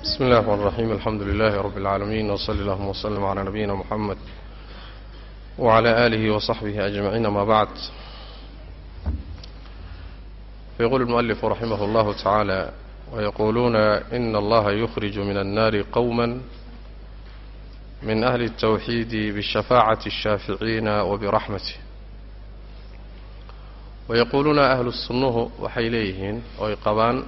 بسم الله الرحمن الرحيم الحمد لله رب العالمين وصلى اللهم وسلم على نبينا محمد وعلى آله وصحبه أجمعين ما بعد فيقول المؤلف رحمه الله تعالى ويقولون إن الله يخرج من النار قوما من أهل التوحيد بشفاعة الشافعين وبرحمته ويقولون أهل السنه وحيليهن ويقبان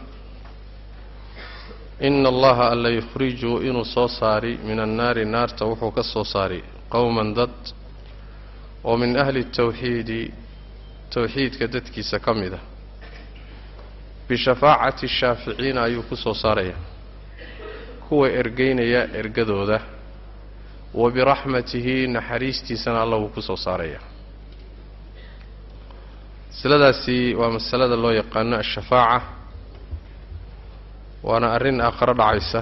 ina allaha alla yukhriju inuu soo saari min annaari naarta wuxuu ka soo saari qowman dad oo min ahli tawxiidi towxiidka dadkiisa ka mid a bishafaacati shaaficiina ayuu ku soo saaraya kuwa ergeynaya ergadooda wa biraxmatihi naxariistiisana alla wuu ku soo saaraya masaladaasi waa masalada loo yaqaano ashafaaca waana arrin aakharo dhacaysa.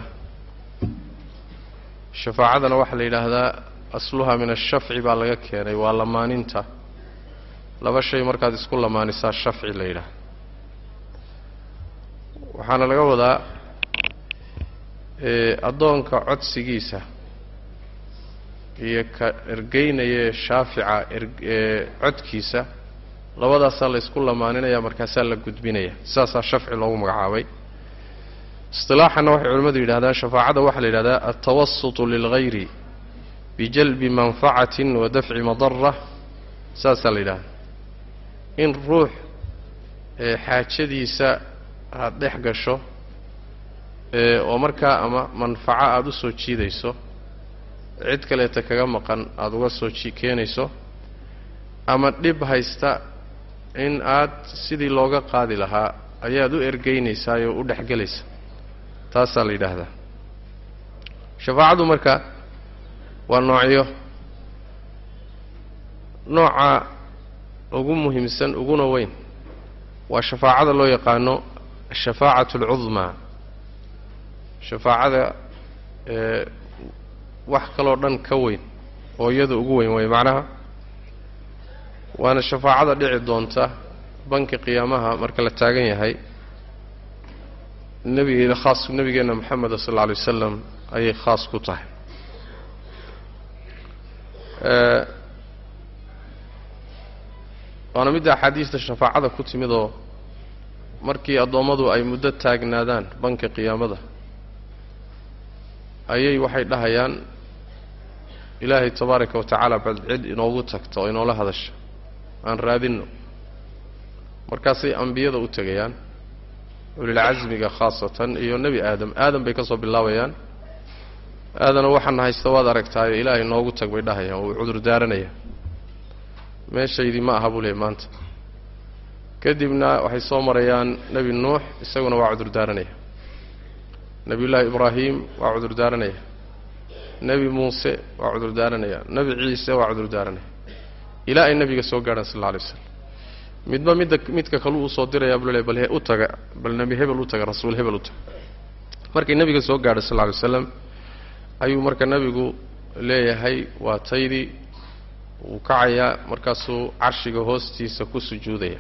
Shafaacadana waxaa la yidhaahdaa asluha min ashafci baa laga keenay waa lamaaninta. Laba shay markaad isku lamaanisaa shafci la yidhaahda waxaana laga wadaa addoonka codsigiisa iyo ka ergeynaya shaafica ee codkiisa labadaasaa la ysku lamaaninaya markaasaa la gudbinaya sidaasaa shafci loogu magacaabay isilaaxanna waxay culimmadu yidhahdaan shafaacada waxaa la yidhahdaa altawasutu lilgayri bijalbi manfacatin wa dafci madara saasaa la yidhahdaa. In ruux xaajadiisa aada dhex gasho oo markaa ama manfaco aada u soo jiidayso cid kaleeta kaga maqan aada uga soo keenayso ama dhib haysta in aad sidii looga qaadi lahaa ayaad u ergeynaysaayoo u dhexgelaysa taasaa la yidhaahdaa. Shafaacadu marka waa noocyo. Nooca ugu muhiimsan uguna weyn waa shafaacada loo yaqaano ashafaacatu alcudmaa shafaacada ee wax kaloo dhan ka weyn oo iyada ugu weyn way macnaha. Waana shafaacada dhici doonta banka qiyaamaha marka la taagan yahay nebigeena khaas nebigeenna moxameda sal alla alay wasalam ayay khaas ku tahay. Waana midda axaadiista shafaacada ku timid oo markii addoommadu ay muddo taagnaadaan banka qiyaamada ayay waxay dhahayaan ilaahay tabaaraka wa tacaala bal cid inoogu tagta oo inoola hadasha aan raadinno. Markaasay ambiyada u tegayaan ulilcasmiga khaasatan iyo nebi aadam. Aadam bay ka soo bilaabayaan. Aadana waxaana haysta waad aragtaayo ilaahay noogu tag bay dhahayaan wuu cudur daaranaya. Meeshaydii ma aha buu leey maanta. Kadibna waxay soo marayaan nebi nuux isaguna waa cudur daaranaya. Nebiyullaahi ibraahim waa cudur daaranaya. Nebi muuse waa cudur daaranaya. Nebi ciise waa cudur daaranaya. Ilaa ay nebiga soo gaadhaan sal alla alay waslam midba midda midka kaluu u soo dirayaa buu le bal u taga bal nebi hebel u taga rasuul hebel u taga. Markii nebiga soo gaadhay sal lla alay waslam ayuu marka nebigu leeyahay waa taydii wuu kacayaa markaasuu carshiga hoostiisa ku sujuudaya.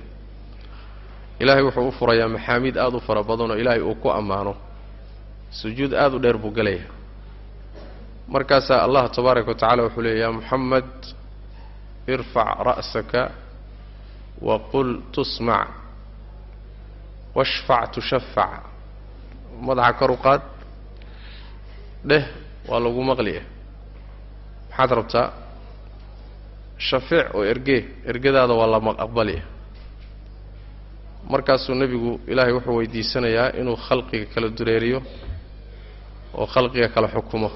Ilaahay wuxuu u furayaa maxaamiid aada u fara badan oo ilaahay uu ku ammaano. Sujuud aada u dheer buu gelaya markaasaa allah tabaaraka wa tacala wuxuu leeya ya moxamed irfac ra'saka waqul tusmac washfac tushafac madaxa kor u qaad dheh waa lagu maqliya maxaad rabtaa shafeec oo ergee ergadaada waa la aqbaliya markaasuu nebigu ilaahay wuxuu weydiisanayaa inuu khalqiga kala dureeriyo oo khalqiga kala xukumo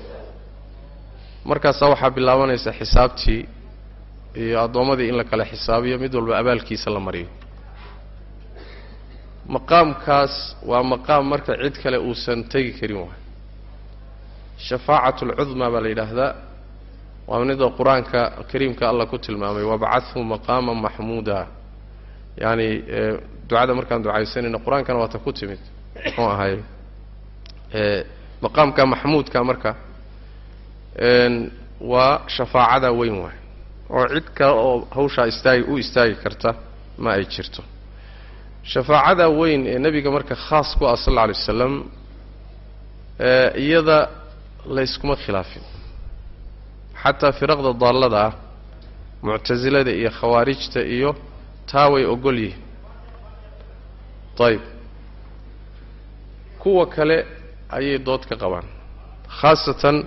markaasaa waxaa bilaabanaysa xisaabtii iyo addoommadii in la kala xisaabiyo mid walba abaalkiisa la mariyo. Maqaamkaas waa maqaam marka cid kale uusan tegi karin waay. Shafaacatu alcudmaa baa la yidhaahdaa. Waa midda qur'aanka kariimka allah ku tilmaamay wabcadhu maqaama maxmuuda yacani ducada markaan ducaysanayno qur'aankana waata ku timid. Muxuu ahay maqaamka maxmuudka marka waa shafaacada weyn waay oo cid kale oo hawshaa istaagi u istaagi karta ma ay jirto. Shafaacada weyn ee nebiga marka khaas ku ah sal alla alay wasalam iyada layskuma khilaafin. Xataa firaqda daallada ah muctasilada iyo khawaarijta iyo taa way ogol yihiin. Ayib kuwa kale ayay dood ka qabaan khaasatan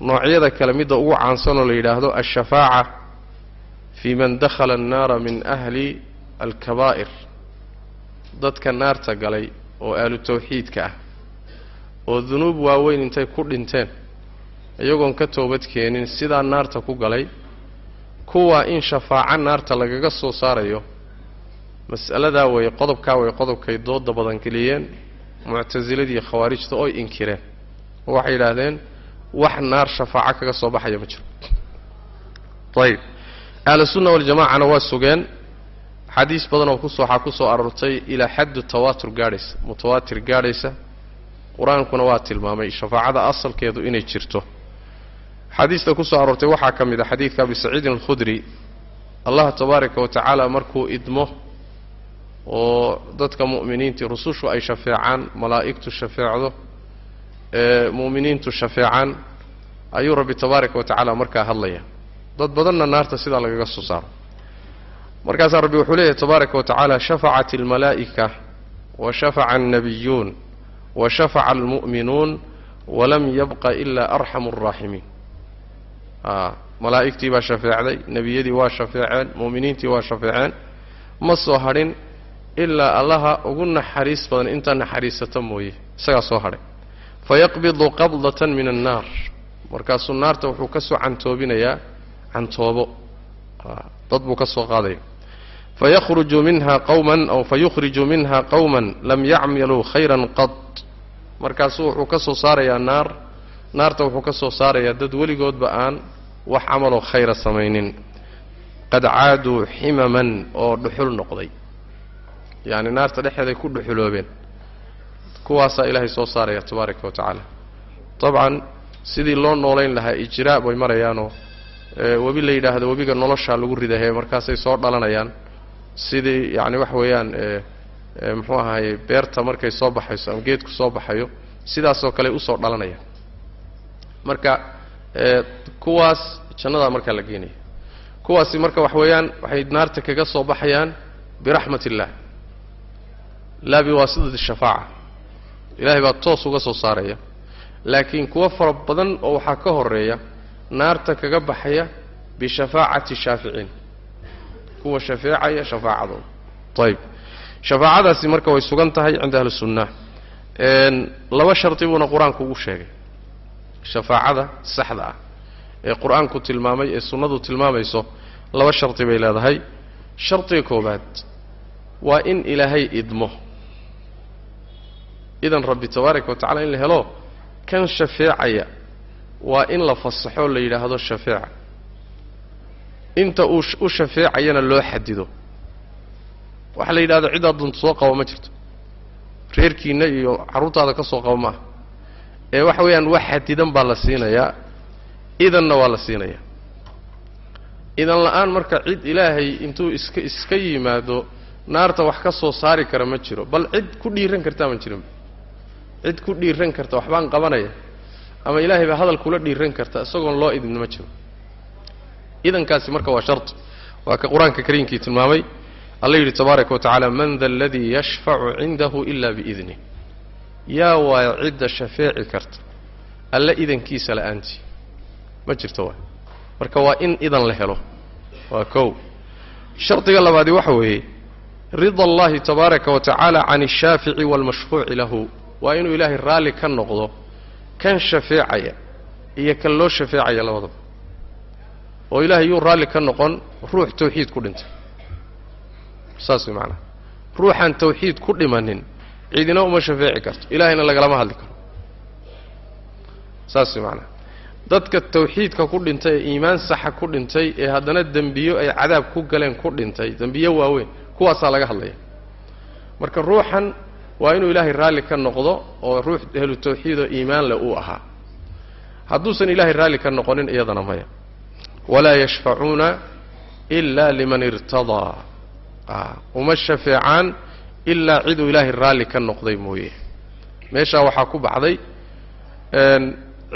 noocyada kale midda ugu caansanoo la yidhaahdo alshafaaca fii man dakhala annaara min ahli alkabaa'ir. Dadka naarta galay oo ahlu tawxiidka ah oo dunuub waaweyn intay ku dhinteen iyagoon ka toobad keenin sidaa naarta ku galay kuwa in shafaaco naarta lagaga soo saarayo mas'aladaa weeye qodobkaa way qodobkay dooda badan geliyeen muctasiladii khawaarijta oy inkireen. Oo waxay yidhaahdeen wax naar shafaaco kaga soo baxaya ma jiro. Ayib ahlusunna waljamacana waa sugeen. Xadiis badan oo kus waxaa ku soo aroortay ilaa xaddu tawaatur gaadhaysa mutawaatir gaadhaysa. Qur'aankuna waa tilmaamay shafaacada asalkeedu inay jirto. Xadiista ku soo aroortay waxaa ka mid a xadiidka abi saciidin alkhudri. Allah tabaaraka wa tacaala markuu idmo oo dadka mu'miniintii rusushu ay shafeecaan malaa'igtu shafeecdo ee mu'miniintu shafeecaan ayuu rabbi tabaaraka wa tacaala markaa hadlaya dad badanna naarta sidaa lagaga soo saaro. Markaasaa rabbi wuxuu leeyahy tabaaraka wa tacaala shafacat almalaa'ika wa shafaca alnabiyuun wa shafaca almu'minuun walam yabqa ilaa arxamu alraaximiin a malaa'igtii baa shafeecday nebiyadii waa shafeeceen mu'miniintii waa shafeeceen. Ma soo hadhin ilaa allaha ugu naxariis badan intaa naxariisata mooye. Isagaa soo hadhay fayaqbidu qabdatan min annaar. Markaasuu naarta wuxuu ka soo cantoobinayaa cantoobo. Dad buu ka soo qaadaya fayakhruju minha qawman aw fayukhriju minha qawman lam yacmaluu khayran qad. Markaasuu wuxuu ka soo saarayaa naar. Naarta wuxuu ka soo saarayaa dad weligoodba aan wax camaloo khayra samaynin. Qad caaduu ximaman oo dhuxul noqday. Yacni naarta dhexeeday ku dhuxuloobeen kuwaasaa ilaahay soo saaraya tabaaraka wa tacaala. Dabcan sidii loo noolayn lahaa ijraa bay marayaanoo webi la yidhaahdo webiga noloshaa lagu ridahe markaasay soo dhalanayaan. Sidii yacni waxa weeyaan muxuu ahaye beerta markay soo baxayso ama geedku soo baxayo sidaasoo kale u soo dhalanayaan. Marka kuwaas jannadaa markaa la geenaya. Kuwaasi marka wax weeyaan waxay naarta kaga soo baxayaan biraxmat illah laa biwaasitati shafaaca ilaahay baa toos uga soo saaraya. Laakiin kuwo fara badan oo waxaa ka horreeya naarta kaga baxaya bishafaacati shaaficiin kuwa shafeecaya shafaacadooda. Ayib shafaacadaasi marka way sugan tahay cinda ahli sunna laba shardi buuna qur'aanku ugu sheegay. Shafaacada saxda ah ee qur'aanku tilmaamay ee sunnadu tilmaamayso laba shardi bay leedahay. Shardiga koowaad waa in ilaahay idmo idan rabbi tabaaraka wa tacala in la helo kan shafeecaya waa in la fasaxo la yidhaahdo shafeeca. Inta uu u shafeecayana loo xadido. Waxa la yidhahdo ciddaa dunta soo qaba ma jirto. Reerkiinna iyo carruurtaada ka soo qaba maaha ee waxa weeyaan wax xadidan baa la siinayaa idanna waa la siinayaa. Idan la'aan marka cid ilaahay intuu iska iska yimaado naarta wax ka soo saari kara ma jiro bal cid ku dhiiran kartaa ma jirin cid ku dhiiran karta waxbaan qabanaya ama ilaahay baa hadal kula dhiiran karta isagoon loo idin ma jiro. Idankaasi marka waa shart. Waa ka qur'aanka kariimkii tilmaamay. Alla yidhi tabaaraka wa tacaala man da aladii yashfacu cindahu ila biidnih yaa waaya cidda shafeeci karta. Alla idankiisa la'aantii ma jirto waay marka waa in idan la helo. Waa kow. Shardiga labaadi waxa weeye rida allahi tabaaraka wa can ashaafici waalmashfuuci lahu waa inuu ilaahay raalli ka noqdo kan shafeecaya iyo kan loo shafeecaya labadaba. Oo ilaahay yuu raalli ka noqon ruux tawxiid ku dhintay saas way macanaha ruuxaan tawxiid ku dhimanin cidina uma shafeeci karto. Ilaahayna lagalama hadli karo. Saas way macanaha dadka tawxiidka ku dhintay ee iimaan saxa ku dhintay ee haddana dembiyo ay cadaab ku galeen ku dhintay dembiyo waaweyn kuwaasaa laga hadlaya. Marka ruuxan waa inuu ilaahay raalli ka noqdo oo ruux ahlu tawxiidoo iimaan leh uu ahaa. Hadduusan ilaahay raalli ka noqonin iyadana maya. Walaa yashfacuuna ila liman irtadaa. Uma shafeecaan ilaa ciduu ilaahay raalli ka noqday mooye. Meeshaa waxaa ku baxday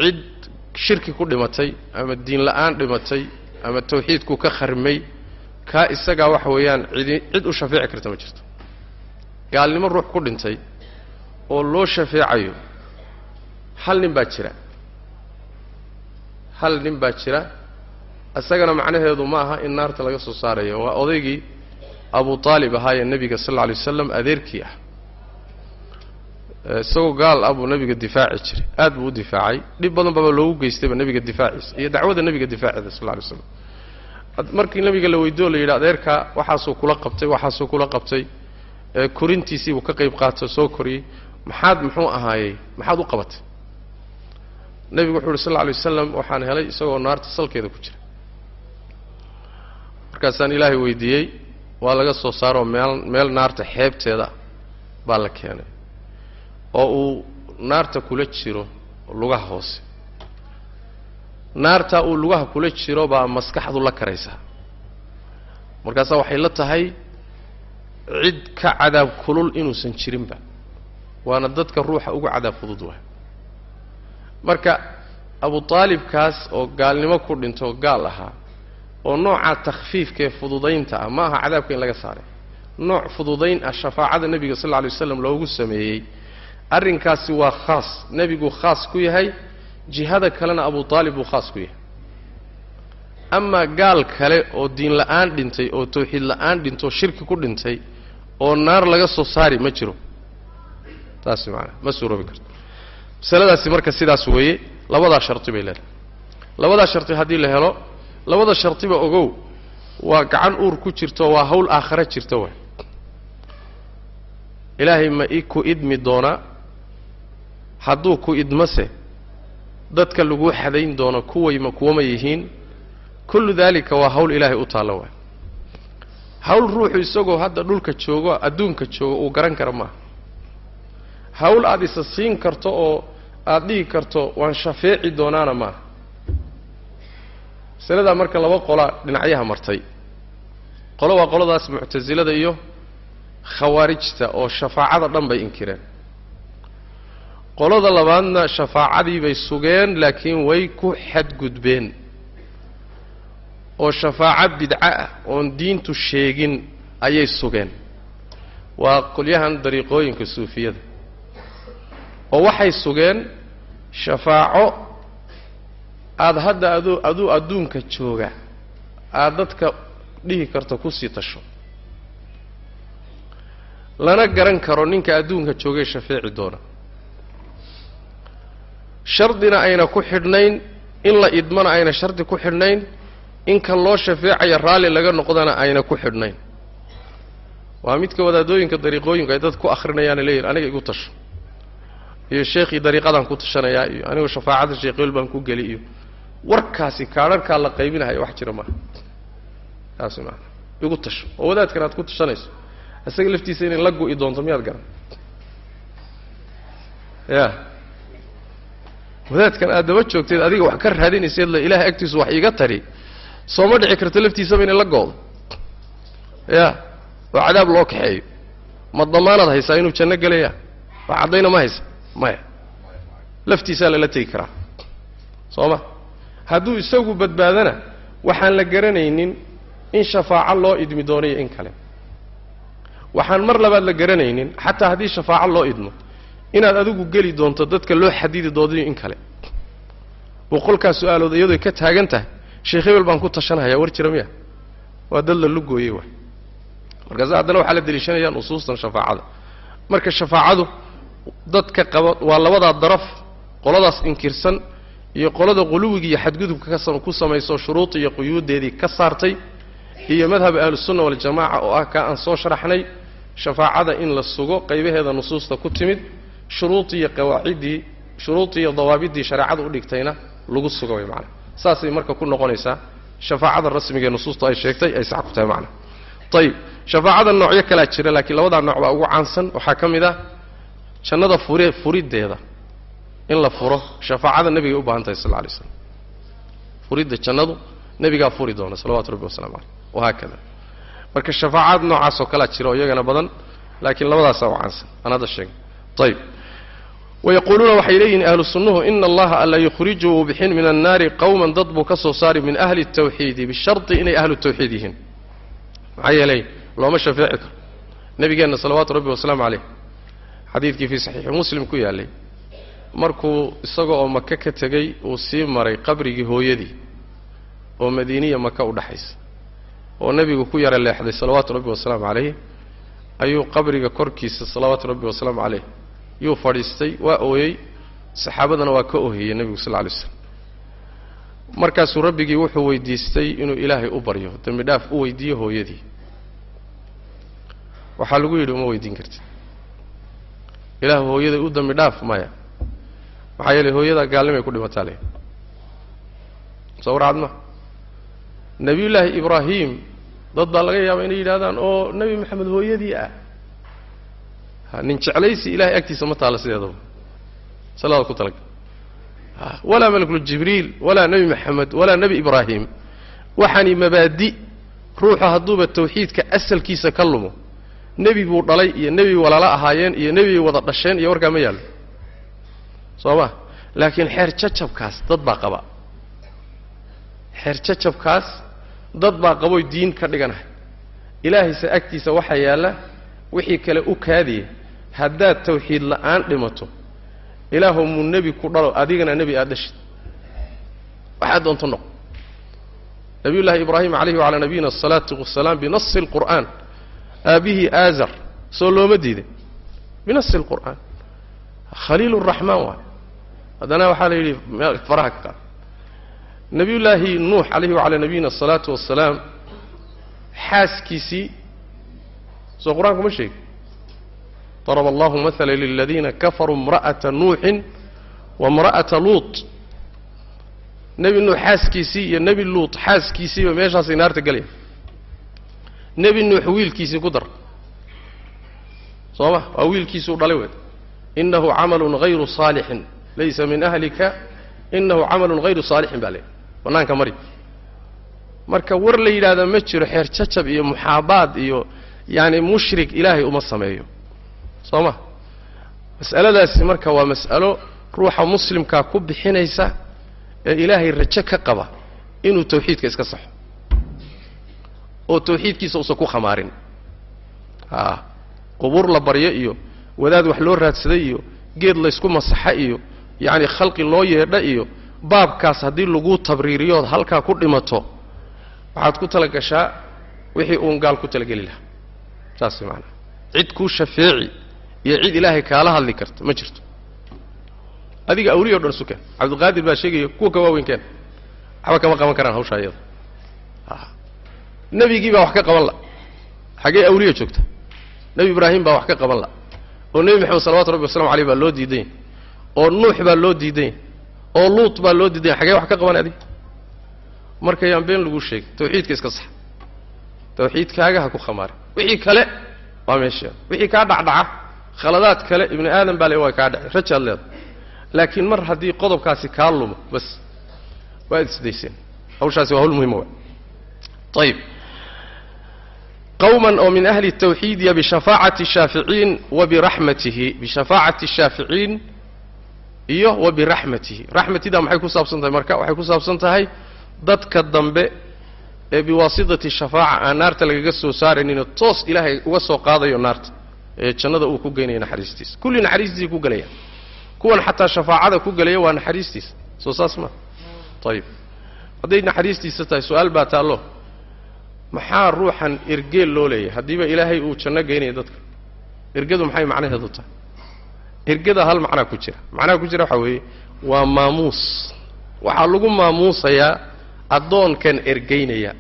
cid shirki ku dhimatay ama diin la'aan dhimatay ama tawxiidku ka kharmay kaa isagaa waxa weeyaan cidi cid u shafeeci karta ma jirto gaalnimo ruux ku dhintay oo loo shafeecayo. Hal nin baa jira. Hal nin baa jira. Isagana macnaheedu ma aha in naarta laga soo saarayo. Waa odaygii abu aalib ahaayee nebiga sal alla alay wasalam adeerkii ah. Isagoo gaal ah buu nebiga difaaci jiray. Aad buu u difaacay. Dhib badan baba loogu geystayba nebiga difaaciisa iyo dacwada nebiga difaaceeda sal alla alay slam markii nebiga la weydiyo la yidhi adeerkaa waxaasuu kula qabtay waxaasuu kula qabtay korintiisiibuu ka qayb qaato soo koriyey maxaad muxuu ahaayey? Maxaad u qabatay? Nebigu wuxu uhi sal lla alay wasalam waxaan helay isagoo naarta salkeeda ku jira. Markaasaan ilaahay weydiiyey waa laga soo saaroo meel meel naarta xeebteeda baa la keenay. Oo uu naarta kula jiro lugaha hoose. Naartaa uu lugaha kula jiro baa maskaxdu la karaysaa. Markaasaa waxay la tahay cid ka cadaab kulul inuusan jirinba waana dadka ruuxa ugu cadaab fudud waay. Marka abu aalibkaas oo gaalnimo ku dhinto gaal ahaa oo noocaa takhfiifkaee fududaynta ah ma aha cadaabka in laga saaray. Nooc fududayn ah shafaacada nebiga sal lla alay waslam loogu sameeyey. Arrinkaasi waa khaas. Nebiguu khaas ku yahay jihada kalena abu aalib buu khaas ku yahay. Amaa gaal kale oo diin la'aan dhintay oo tawxiid la'aan dhintoo shirki ku dhintay oo naar laga soo saari ma jiro. Taasi maanaa ma suuroobi karto. Masaladaasi marka sidaas weeye labadaa sharti bay leedahay. Labadaa sharti haddii la helo labada shartiba ogow waa gacan uur ku jirto waa hawl aakhare jirta waay ilaahay ma i ku idmi doonaa hadduu ku idmase dadka laguu xadayn doono kuwayma kuwama yihiin. Kullu daalika waa hawl ilaahay u taallo waay hawl ruuxu isagoo hadda dhulka joogo adduunka joogo uu garan kara maaha hawl aad isa siin karto oo aada dhihi karto waan shafeeci doonaana maaha masaladaa marka laba qola dhinacyaha martay. Qolo waa qoladaas muctasilada iyo khawaarijta oo shafaacada dhan bay inkireen. Qolada labaadna shafaacadii bay sugeen laakiin way ku xadgudbeen oo shafaaco bidco ah oon diintu sheegin ayay sugeen. Waa qolyahan dariiqooyinka suufiyada. Oo waxay sugeen shafaaco aada hadda aduu aduu adduunka jooga aada dadka dhihi karto ku sii tasho. Lana garan karo ninka adduunka joogay shafeeci doona. Shardina ayna ku xidhnayn in la idmana ayna shardi ku xidhnayn in kan loo shafeecaya raalli laga noqdana ayna ku xidhnayn. Waa midka wadaadooyinka dariiqooyinku ay dad ku akrinayaana leeyihiin aniga igu tasho. Iyo sheekhii dariiqadaan ku tashanayaa iyo anigu shafaacada sheekheel baan ku geli iyo warkaasi kaadharhkaa la qaybinahaya wax jira maaha. Taasi maaha igu tasho. Oo wadaadkan aad ku tashanayso. Isaga laftiisa inay la gu'i doonto miyaad garan? Ya wadaadkan aad daba joogteed adiga wax ka raadinayseed la ilaahay agtiisu wax iiga tari sooma dhici karto laftiisaba inay la go'do. Ya oo cadaab loo kaxeeyo. Ma damaanaad haysaa inuu janno gelaya wax caddayna ma haysa? Maya laftiisaa lala tegi karaa. Soo ma hadduu isagu badbaadana waxaan la garanaynin in shafaaco loo idmi doono iyo in kale. Waxaan mar labaad la garanaynin xataa haddii shafaaco loo idmo inaad adigu geli doonto dadka loo xadidi doodayo in kale. Boqolkaas su'aalood iyadooy ka taagan tahay sheekh hebel baan ku tashanhayaa war jira miya? Waa dad la lugooyey waay. Markaase haddana waxaa la deliishanaya nusuustan shafaacada. Marka shafaacadu dadka qaba waa labadaa daraf qoladaas inkirsan iyo qolada quluwiga iyo xadgudubka ka ku samayso shuruud iyo quyuuddeedii ka saartay iyo madhab ahlusunna waljamaca oo ah kaa aan soo sharaxnay shafaacada in la sugo qaybaheeda nusuusta ku timid shuruudii iyo qawaaciddii shuruudii iyo dawaabiddii shareecada u dhigtayna lagu suga way macana saasay marka ku noqonaysaa shafaacada rasmiga ee nusuustu ay sheegtay ay sax ku tahay macana ayib shafaacada noocyo kalaa jira laakiin labadaa nooc baa ugu caansan. Waxaa ka mid ah jannada fure furiddeeda. In la furo shafaacada nebigay u baahan tahay sal alay slam furidda jannadu nebigaa furi doona salawatu rabbi wasalamu caleyh wahaakada marka shafaacaad noocaas oo kalea jira oo iyagana badan laakiin labadaasaa u caansan. Aan hadda sheegay. Ayib wayaquuluuna waxay leeyihiin ahlu sunnuhu ina allaha alla yukhriju uu bixin min annaari qowman dad buu ka soo saari min ahli tawxiidi bisharti inay ahlu tawxiid yihiin maxaa yeelay looma shafeeci karo nebigeenna salawaatu rabbi wasalaamu caleyh xadiidkii fii saxiixi muslim ku yaallay markuu isaga oo maka ka tegey uu sii maray qabrigii hooyadii oo madiiniya maka u dhaxaysa oo nebigu ku yara leexday salawaatu rabbi wasalaamu calayh ayuu qabriga korkiisa salawaatu rabbi wasalaamu caleyh yuu fadhiistay waa ooyey. Saxaabadana waa ka oohiyey nebigu sal lay slam markaasuu rabbigii wuxuu weydiistay inuu ilaahay u baryo. Dembi dhaaf u weydiiyo hooyadii. Waxaa lagu yidhi uma weydiin kartid. Ilaahu hooyaday u dembi dhaaf maya. Maxaa yeelay hooyadaa gaalnimay ku dhimataa le soo warcad ma nebiyullaahi ibraahim dad baa laga yaabaa inay yidhahdaan oo nebi maxamed hooyadii ah nin jeclaysi ilahay agtiisa ma taalla sideedaba salaada ku talagal walaa malkuljibriil walaa nebi maxamed walaa nebi ibraahim. Waxaani mabaadi ruuxu hadduuba tawxiidka asalkiisa ka lumo. Nebi buu dhalay iyo nebi walaalo ahaayeen iyo nebibay wada dhasheen iyo warkaa ma yaallo soo ma? Laakiin xeer jacabkaas dad baa qaba. Xeer jacabkaas dad baa qaboy diin ka dhiganahay ilaahayse agtiisa waxaa yaalla wixii kale u kaadiya haddaad tawxiid la'aan dhimato ilaahu muu nebi ku dhalo adigana nebi aad dhashid. Waxaad doonto noq. Nabiyullaahi ibraahim calayhi wacalaa nabiyina asalaatu wasalaam binasi alqur'aan aabbihii aazar soo looma diiday binasi alqur'aan khaliil raxmaan waay haddana waxaa la yidhi faraha ka qaad nabiyullaahi nuux calayhi wacalaa nabiyina asalaatu wasalaam xaaskiisii. Soo qur'aanku ma sheegi daraba allahu maala liladiina kafaruu imra'ata nuuxin waimra'ata luut nebi nuux xaaskiisii iyo nebi luut xaaskiisiiba meeshaasay naarta gelaya nebi nuux wiilkiisii ku dar soo ma waa wiilkiisuu dhalay wey inahu camalun hayru saalixin laysa min ahlika inahu camalun hayru saalixin baa leehay bannaanka mari marka war la yidhahda ma jiro xeer jacab iyo muxaabaad iyo yaani mushrik ilaahay uma sameeyo soo ma mas'aladaasi marka waa mas'alo ruuxa muslimkaa ku bixinaysa ee ilaahay rajo ka qaba inuu tawxiidka iska saxo. Oo tawxiidkiisa uusan ku khamaarin. A qubuur la baryo iyo wadaad wax loo raadsaday iyo geed laysku masaxa iyo yacni khalqi loo yeedha iyo baabkaas haddii laguu tabriiriyood halkaa ku dhimato waxaad ku tala gashaa wixii uun gaal ku talageli lahaa. Saas maanaa cid kuu shafeeci iyo cid ilaahay kaala hadli karta ma jirto. Adiga awliya o dhan isu keen cabdiqaadir baa sheegaya kuwa ka waaweyn keen waxba kama qaban karaan hawshaa iyada. Nebigii baa wax ka qaban la xaggee awliya joogta. Nebi ibraahim baa wax ka qaban la oo nebi maxamed salawatu rabbi waslamu aleyh baa loo diidanya oo nuux baa loo diidanya oo luut baa loo diidanya xaggee wax ka qaban adig marka yaan been laguu sheegay tawxiidka iska sax. Tawxiidkaaga ha ku khamaari wixii kale waa meesha wixii kaa dhacdhaca khaladaad kale ibni aadam baa le waa kaa dhacay rajaad leeda laakiin mar haddii qodobkaasi kaa lumo bas waad isdayseen hawshaasi waa hawl muhima wa ayib qawman oo min ahli tawxiidiya bishafaacati shaaficiin wa biraxmatihi bishafaacati shaaficiin iyo wa biraxmatihi raxmatidaa maxay ku saabsan tahay marka? Waxay ku saabsan tahay dadka dambe ee biwaasitati shafaaca aan naarta lagaga soo saarayninoo toos ilaahay uga soo qaadayo naarta ee jannada uu ku geynayo naxariistiisa kulli naxariistiisay ku gelaya kuwan xataa shafaacada ku gelaya waa naxariistiisa soo saas ma. Ayib hadday naxariistiisa tahay su'aal baa taallo. Maxaa ruuxan ergeel loo leeyahay? Haddiiba ilaahay uu janno geynayo dadka. Ergadu maxay macnaheedu tahay? Ergada hal macnaa ku jira. Macnaha ku jira waxaa weeye waa maamuus. Waxaa lagu maamuusayaa addoonkan ergaynaya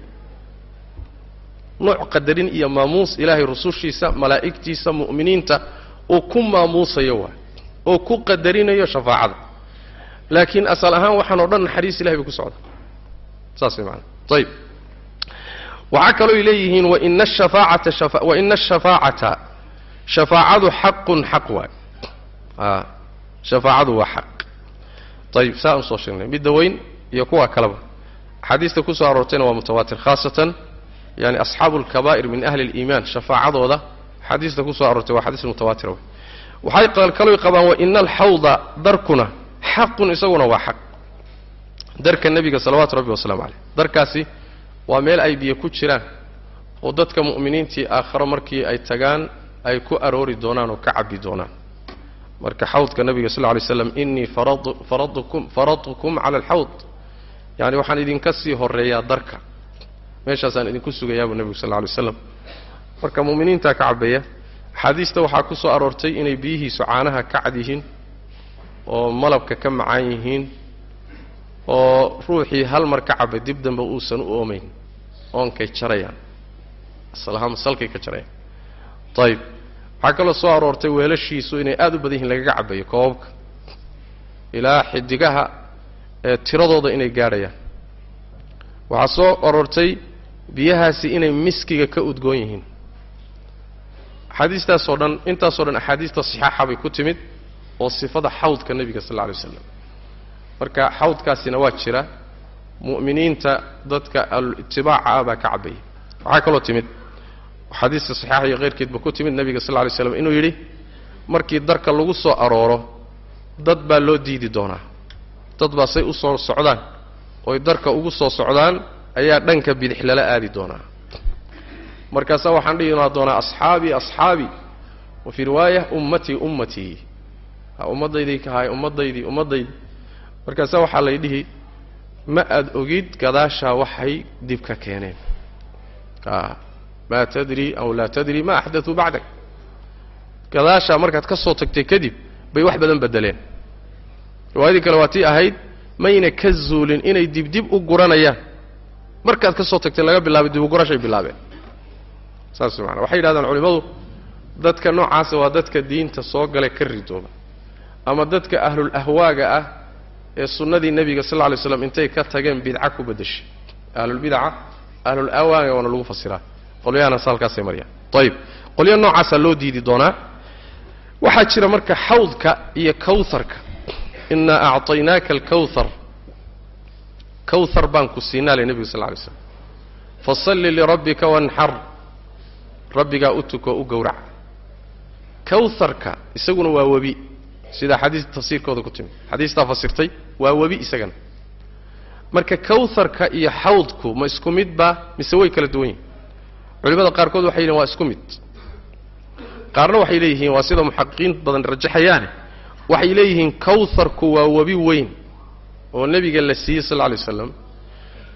nooc qadarin iyo maamuus ilaahay rusushiisa malaa'igtiisa mu'miniinta uu ku maamuusayo waay oo ku qadarinayo shafaacada. Laakiin asal ahaan waxaan o dhan naxariis ilahay bay ku socda saas way maanaa ayib waxaa kalooy leeyihiin waina ashafaacata shafaacadu xaqun xaq waay. A shafaacadu waa xaq. Ayib saa aan soo sheegnay. Midda weyn iyo kuwa kaleba. Axaadiista ku soo aroortayna waa mutawaatir khaasatan yani asxaabu alkabaa'ir min ahli اliimaan shafaacadooda axaadiista ku soo aroortay waa xadiis mutawaatira wey waxay kaloy qabaan wa ina alxawda darkuna xaqun isaguna waa xaq. Darka nebiga salawaatu rabbi wasalaamu caleyh darkaasi waa meel ay biyo ku jiraan oo dadka mu'miniintii aakharo markii ay tagaan ay ku aroori doonaan oo ka cabbi doonaan. Marka xawdka nebiga sal ly slam innii faradtukum cala alxawd. Yacni waxaan idinka sii horeeyaa darka meeshaasaan idinku sugayaa buu nebigu sal lla alay slam marka mu'miniintaa ka cabbeeya axaadiista waxaa ku soo aroortay inay biyihiisu caanaha ka cad yihiin oo malabka ka macaan yihiin oo ruuxii hal mar ka cabay dib dambe uusan u oomayn oonkay jarayaan. Aslahaan salkay ka jarayaan. Ayib waxaa kaloo soo aroortay weelashiisu inay aad u badan yihiin lagaga cabayo koobabka. Ilaa xidigaha ee tiradooda inay gaadhayaan. Waxaa soo aroortay biyahaasi inay miskiga ka udgoon yihiin. Axaadiistaasoo dhan intaasoo dhan axaadiista saxaaxa bay ku timid oo sifada xawdka nebiga sal alla alay waslam marka xawdkaasina waa jira mu'miniinta dadka al-itibaaca ah baa ka cabaya waxaa kaloo timid. Xadiista saxiixa iyo keyrkeedba ku timid nebiga sal lla lay slam inuu yidhi markii darka lagu soo arooro dad baa loo diidi doonaa. Dad baa say u soo socdaan oy darka ugu soo socdaan ayaa dhanka bidix lala aadi doonaa. Markaasaa waxaan dhihi doonaa asxaabii asxaabii wa fii riwaaya ummatii ummatii ha ummaddaydii kahay ummaddaydii ummaddaydii markaasaa waxaa lay dhihi ma aad ogid gadaashaa waxay dib ka keeneen. Maa tadri aw laa tadri ma axdatuu bacdak. Gadaashaa markaad ka soo tagtay kadib bay wax badan bedeleen riwaayadii kale waa tii ahayd mayna ka zuulin inay dibdib u guranayaan markaad ka soo tagtay laga bilaabay dib u gurashay bilaabeen. Saas maana waxay yidhahdaan culimmadu dadka noocaasa waa dadka diinta soo gale ka ridooba. Ama dadka ahlul ahwaaga ah ee sunnadii nebiga sal lla lay slam intay ka tageen bidca ku beddeshay. Ahlulbidaca ahlul ahwaaga waana lagu fasiraa qolyahanaas halkaasay mariyaan. Ayib qolyo noocaasaa loo diidi doonaa. Waxaa jira marka xawdka iyo kawharka inaa acطaynaaka alkawhar kawhar baan ku siinaa leh nebigu sal lay slam fasalli lirabbika wanxar rabbigaa u tuko u gowrac. Kawharka isaguna waa webi. Sida xadiis tafsiirkooda ku timid xadiistaa fasirtay waa webi isagana. Marka kawharka iyo xawdku ma isku midba mise way kala duwan yihiin culimada qaarkood waxay yidhihin waa isku mid. Qaarna waxay leeyihiin waa sida muxaqiqiin badan rajaxayaane. Waxay leeyihiin kawharku waa webi weyn oo nebiga la siiyey sal alay waslam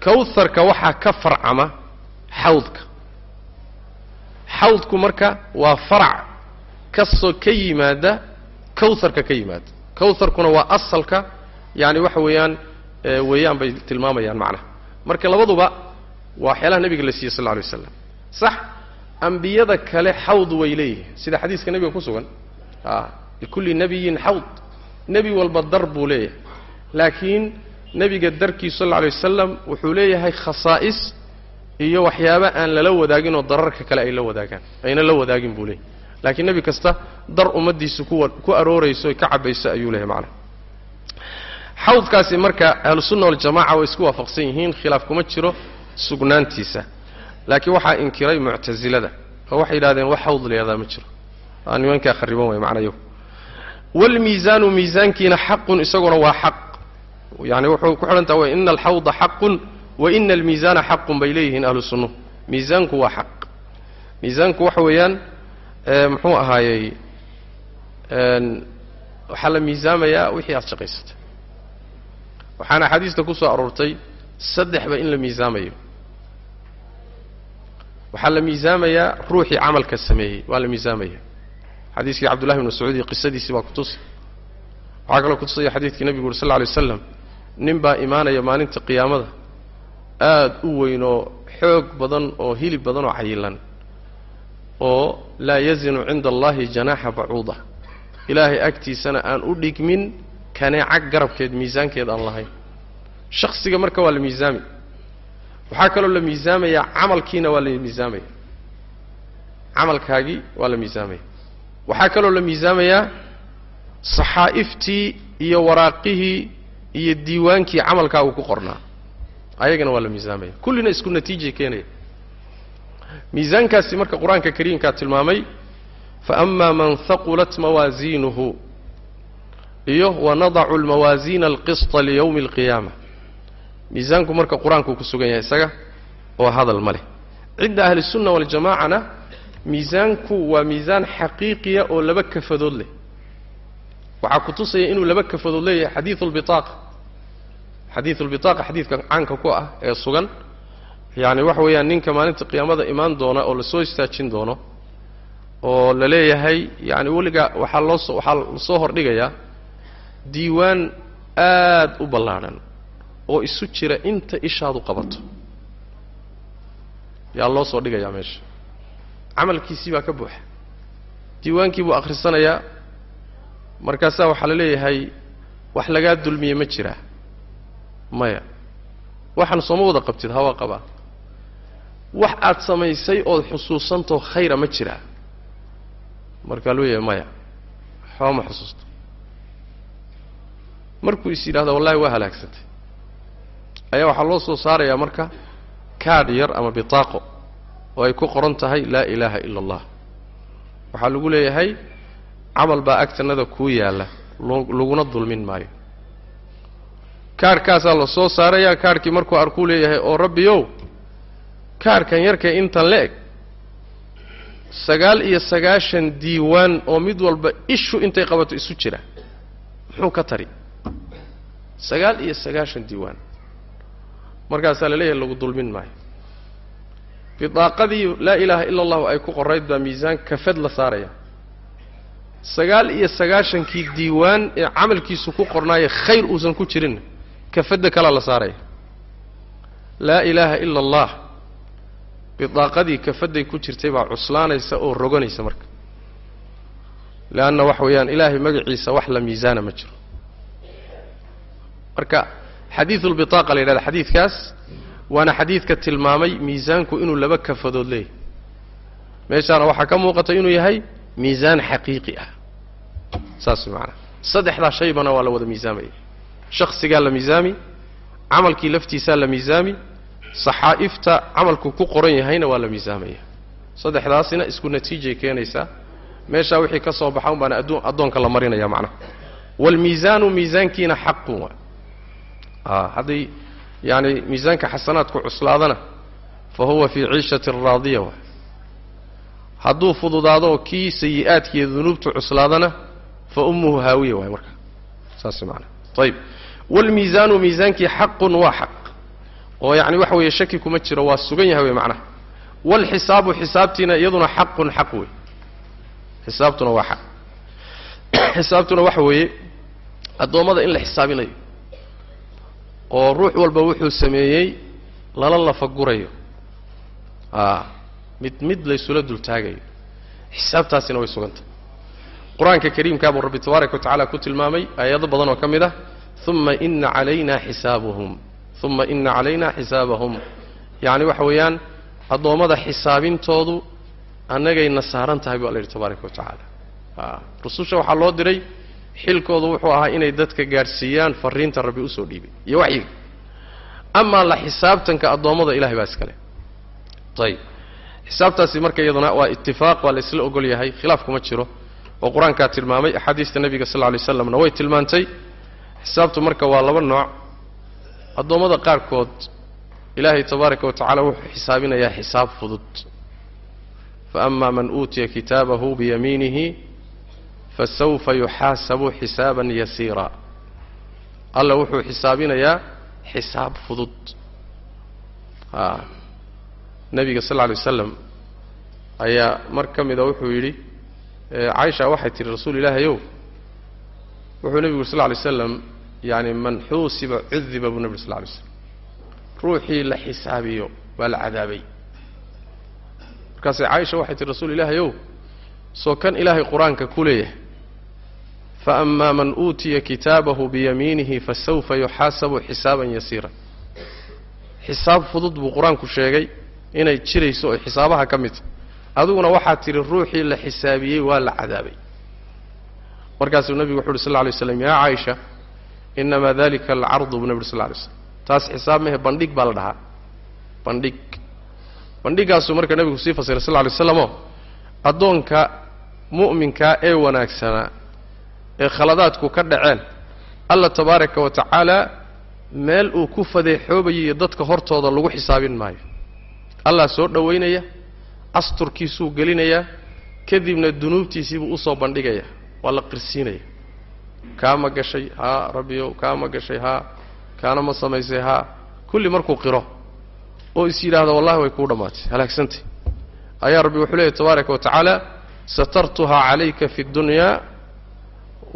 kawharka waxaa ka farcama xawdka. Xawdku marka waa farac ka soo ka yimaada kawharka ka yimaada. Kawharkuna waa asalka yaani waxa weeyaan weeyaan bay tilmaamayaan macnaha. Marka labaduba waa waxyaalaha nebiga la siiyey sal lla alay waslam sax ambiyada kale xawd way leeyihiin. Sida xadiiska nebiga ku sugan a likulli nebiyin xawd. Nebi walba dar buu leeyahay laakiin nebiga darkiisu sal alla wasalam wuxuu leeyahay khasaa'is iyo waxyaaba aan lala wadaagin oo dararka kale ay la wadaagaan ayna la wadaagin buu leeyahy laakiin nebi kasta dar ummaddiisa ku aroorayso oy ka cabayso ayuu leeyahay macnaha. Xawdkaasi marka ahlusunna waljamaca way isku waafaqsan yihiin khilaaf kuma jiro sugnaantiisa. Laakiin waxaa inkiray muctasilada oo waxay yidhahdeen wax xawd layahdaa ma jiro. Aa nimankaa khariban way macnayo waalmiisaanu miisaankiina xaqun isaguna waa xaq yani wuxuu ku xidhan taha ina alxawda xaqun wa ina almiisaana xaqun bay leeyihiin ahlu sunnuhu miisaanku waa xaq miisaanku waxa weeyaan muxuu ahaayey waxaa la miisaamayaa wixii aad shaqaysatay. Waxaana axaadiista ku soo aroortay saddexba in la miisaamayo waxaa la miisaamayaa ruuxii camalka sameeyey waa la miisaamaya xadiiskii cabdullahi bn mascuud qisadiisii baa kutusa waxaa kaloo kutusaya xadiidkii nebigu uri sal lla alay waslam nin baa imaanaya maalinta qiyaamada. Aad u weyn oo xoog badan oo hilib badan oo cayilan oo laa yazinu cinda allahi janaaxa bacuuda. Ilaahay agtiisana aan u dhigmin kaneecag garabkeed miisaankeed aan lahayn. Shaksiga marka waa la miisaami. Waxaa kaloo la miisaamayaa camalkiina waa la miisaamaya. Camalkaagii waa la miisaamaya. Waxaa kaloo la miisaamayaa saxaa'iftii iyo waraaqihii iyo diiwaankii camalkaagu ku qornaa. Ayagana waa la miisaamaya. Kullina isku natiijay keenaya miisaankaasi marka qur'aanka kariimkaa tilmaamay faama man haqulat mawaasiinuhu iyo wanadacu lmawaasiina alqisطa liyowmi alqiyaama. Miisaanku marka qur'aankuu ku sugan yahay isaga oo hadal ma leh. Cidda ahlisunna waljamaacana miisaanku waa miisaan xaqiiqiya oo laba kafadood leh waxaa ku tusaya inuu laba kafadood leeyahay xadiiu lbiaaqa xadiiu lbitaaqa xadiidka caanka ku ah ee sugan. Yacni waxa weeyaan ninka maalinta qiyaamada imaan doona oo la soo istaajin doono oo la leeyahay yani weligaa waxaa loosoo waxaa la soo hordhigayaa diiwaan aad u ballaadhan oo isu jira inta ishaadu qabato. Yaa loo soo dhigayaa meesha. Camalkiisii baa ka buuxa. Diiwaankii buu akhrisanayaa markaasaa waxaa la leeyahay wax lagaa dulmiye ma jiraa maya waxaan sooma wada qabtid hawa qabaa. Wax aad samaysay ood xusuusantao khayra ma jiraa markaa luu yahay maya waxba ma xusuusto. Markuu is yidhahdo wallahi waa halaagsantay. Ayaa waxaa loo soo saarayaa marka kaadh yar ama bitaaqo oo ay ku qoran tahay laa ilaaha ila allah. Waxaa lagu leeyahay camal baa agtanada kuu yaalla laguna dulmin maayo. Kaarhkaasaa la soo saarayaa kaarhkii markuu arkuu leeyahay oo rabbiyow kaarhkan yarkay intan la eg. Sagaal iyo sagaashan diiwaan oo mid walba ishu intay qabato isu jira. Muxuu ka tari? Sagaal iyo sagaashan diiwaan. Markaasaa la leeyahay lagu dulmin maayo. Bidaaqadii laa ilaaha ila allahu ay ku qorayd baa miisaan kafad la saaraya sagaal iyo sagaashankii diiwaan ee camalkiisu ku qornaaye khayr uusan ku jirin kafadda kalaa la saaraya laa ilaaha ila allah bidaaqadii kafadday ku jirtay baa cuslaanaysa oo roganaysa marka. Leanna waxa weeyaan ilaahay magaciisa wax la miisaana ma jiro. Marka xadiidu lbitaaqa la yidhahda xadiidkaas waana xadiidka tilmaamay miisaanku inuu laba kafadood leeyahay. Meeshaana waxaa ka muuqata inuu yahay miisaan xaqiiqi ah. Saas macanaa saddexdaa shaybana waa la wada miisaamaya shaksigaa la miisaami camalkii laftiisaa la miisaami saxaa'ifta camalku ku qoran yahayna waa la miisaamaya saddexdaasina isku natiijay keenaysaa. Meeshaa wixii ka soo baxa un baana adduun addoonka la marinaya macnaha waalmiisaanu miisaankiina xaqun waa. A hadday yaani miisaanka xasanaadku cuslaadana fa huwa fii ciishatin raadiya waay hadduu fududaado kii sayi-aadkiiyo dunuubtu cuslaadana fa ummuhu haawiya waay marka. Saas maanaa ayib waalmiisaanu miisaankii xaqun waa xaq oo yacni waxa weeye shaki kuma jiro waa sugan yahay wey macnaha. Waalxisaabu xisaabtiina iyaduna xaqun xaq wey xisaabtuna waa xaq. Xisaabtuna waxa weeye addoommada in la xisaabinayo oo ruux walba wuxuu sameeyey lala lafagurayo a mid mid laysula dultaagayo xisaabtaasina way sugantah qur'aanka kariimkaa buu rabbi tabaaraka wa tacala ku tilmaamay aayado badan oo ka mid ah uma ina calayna xisaabuhum uma ina calayna xisaabahum. Yacni waxa weeyaan addoommada xisaabintoodu annagayna saaran tahay bu alla yidhi tabaaraka wa tacaala. Rususha waxaa loo diray xilkoodu wuxuu ahaa inay dadka gaadhsiiyaan fariinta rabbi u soo dhiibay iyo waxyiga. Amaa la xisaabtanka addoommada ilahay baa iskale ayib xisaabtaasi marka iyaduna waa itifaaq waa la isla ogol yahay khilaaf kuma jiro. Oo qur'aankaa tilmaamay axaadiista nebiga sal lla lay slamna way tilmaantay. Xisaabtu marka waa laba nooc. Addoommada qaarkood ilaahay tabaaraka wa tacala wuxuu xisaabinayaa xisaab fudud. Fa ama man uutiya kitaabahu biyamiinihi fasawfa yuxaasabu xisaaban yasiira. Alla wuxuu xisaabinayaa xisaab fudud nebiga sal lla alay waslam ayaa mar ka mida wuxuu yidhi caaisha waxay tihi rasuul ilaahayow wuxuu nebigu sal lla lay slam yaani man xuusiba cudiba buu nebi sal lla lay slam ruuxii la xisaabiyo waa la cadaabay. Markaasay caaisha waxay tihi rasuul ilaahayow soo kan ilaahay qur'aanka ku leeyahay faama man uutiya kitaabahu biyamiinihi fasawfa yuxaasabu xisaaban yasiira xisaab fudud buu qur'aanku sheegay inay jirayso oo xisaabaha ka midta adiguna waxaad tidhi ruuxii la xisaabiyey waa la cadaabay. Markaasuu nebigu wuxu uhi sal lla lay slam yaa caaisha inamaa dalika alcardu buu nebi ur sal lla lay slam taas xisaab mehe bandhig baa la dhahaa. Bandhig. Bandhigaasuu marka nebigu sii fasiray sal lla lay slam oo addoonka mu'minkaa ee wanaagsanaa ee khaladaadku ka dhaceen alla tabaaraka wa tacaala meel uu ku fadeexoobayo iyo dadka hortooda lagu xisaabin maayo allah soo dhowaynaya asturkiisuu gelinayaa kadibna dunuubtiisiibuu u soo bandhigaya waa la qirsiinaya. Kaa ma gashay haa rabbiyow kaa ma gashay haa kaana ma samaysay haa. Kulli markuu qiro oo is yidhaahdo wallahi way kuu dhammaatay halaagsantay. Ayaa rabbi wuxuu leeyahy tabaaraka wa tacaala satartuhaa calayka fi اddunyaa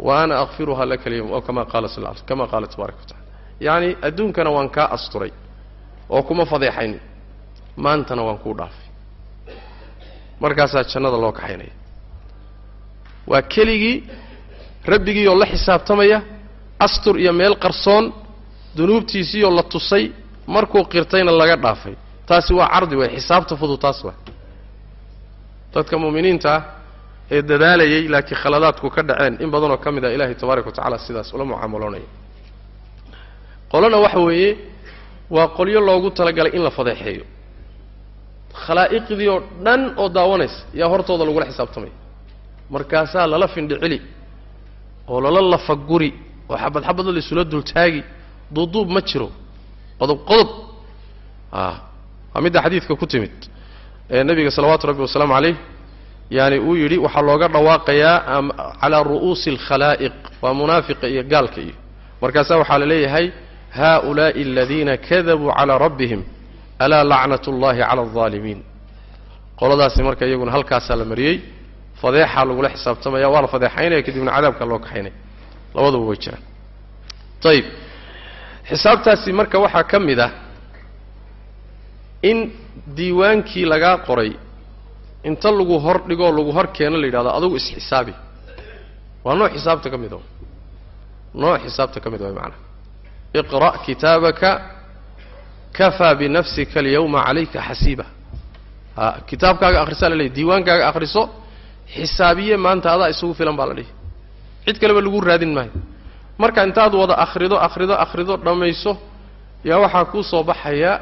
wa ana akfiruha laka alyawm oo kama qaala kama qaala tabaraka wa tacala yacni adduunkana waan kaa asturay oo kuma fadeexaynin maantana waan kuu dhaafay. Markaasaa jannada loo kaxaynaya. Waa keligii rabbigii oo la xisaabtamaya astur iyo meel qarsoon dunuubtiisiioo la tusay markuu qirtayna laga dhaafay. Taasi waa cardi way xisaabta fudud taas waa. Dadka mu'miniinta ah ee dadaalayay laakiin khaladaadku ka dhaceen in badanoo ka mid ah ilaahay tabaaraka wa tacala sidaas ula mucaamaloonaya. Qolona waxa weeye waa qolyo loogu talagalay in la fadeexeeyo khalaa'iqdii oo dhan oo daawanaysa yaa hortooda lagula xisaabtamaya markaasaa lala findhicili oo lala lafaguri oo xabad xabadla laisula dultaagi duuduub ma jiro. Qodob qodob. Ah, waa midda xadiidka ku timid ee nabiga salawaatu rabbi wasalaamu calayh. Yaani uu yidhi waxaa looga dhawaaqayaa calaa ru'uusi alkhalaa'iq waa munaafiqa iyo gaalka iyo. Markaasaa waxaa la leeyahay haa ulaa'i aladiina kadabuu calaa rabbihim alaa lacnat اllahi cala alظaalimiin qoladaasi marka iyaguna halkaasaa la mariyey fadeexaa lagula xisaabtamaya waa la fadeexaynaya kadibna cadaabkaa loo kaxaynaya labadaba way jiraan. Ayib xisaabtaasi marka waxaa ka mid ah in diiwaankii lagaa qoray inta lagu hor dhigoo lagu hor keeno la yidhahdo adugu isxisaabi. Waa nooc xisaabta ka mid ah. nooc xisaabta ka mid ah, way macanaa iqra' kitaabaka kafaa binafsika alyawma calayka xasiiba. A kitaabkaaga akhrisaa la leeyahy diiwaankaaga akhriso xisaabiye maanta adaa isugu filan baa la dhihi. Cid kaleba lagu raadin maayo. Marka intaad wada akhrido akhrido akhrido dhammayso yaa waxaa kuu soo baxaya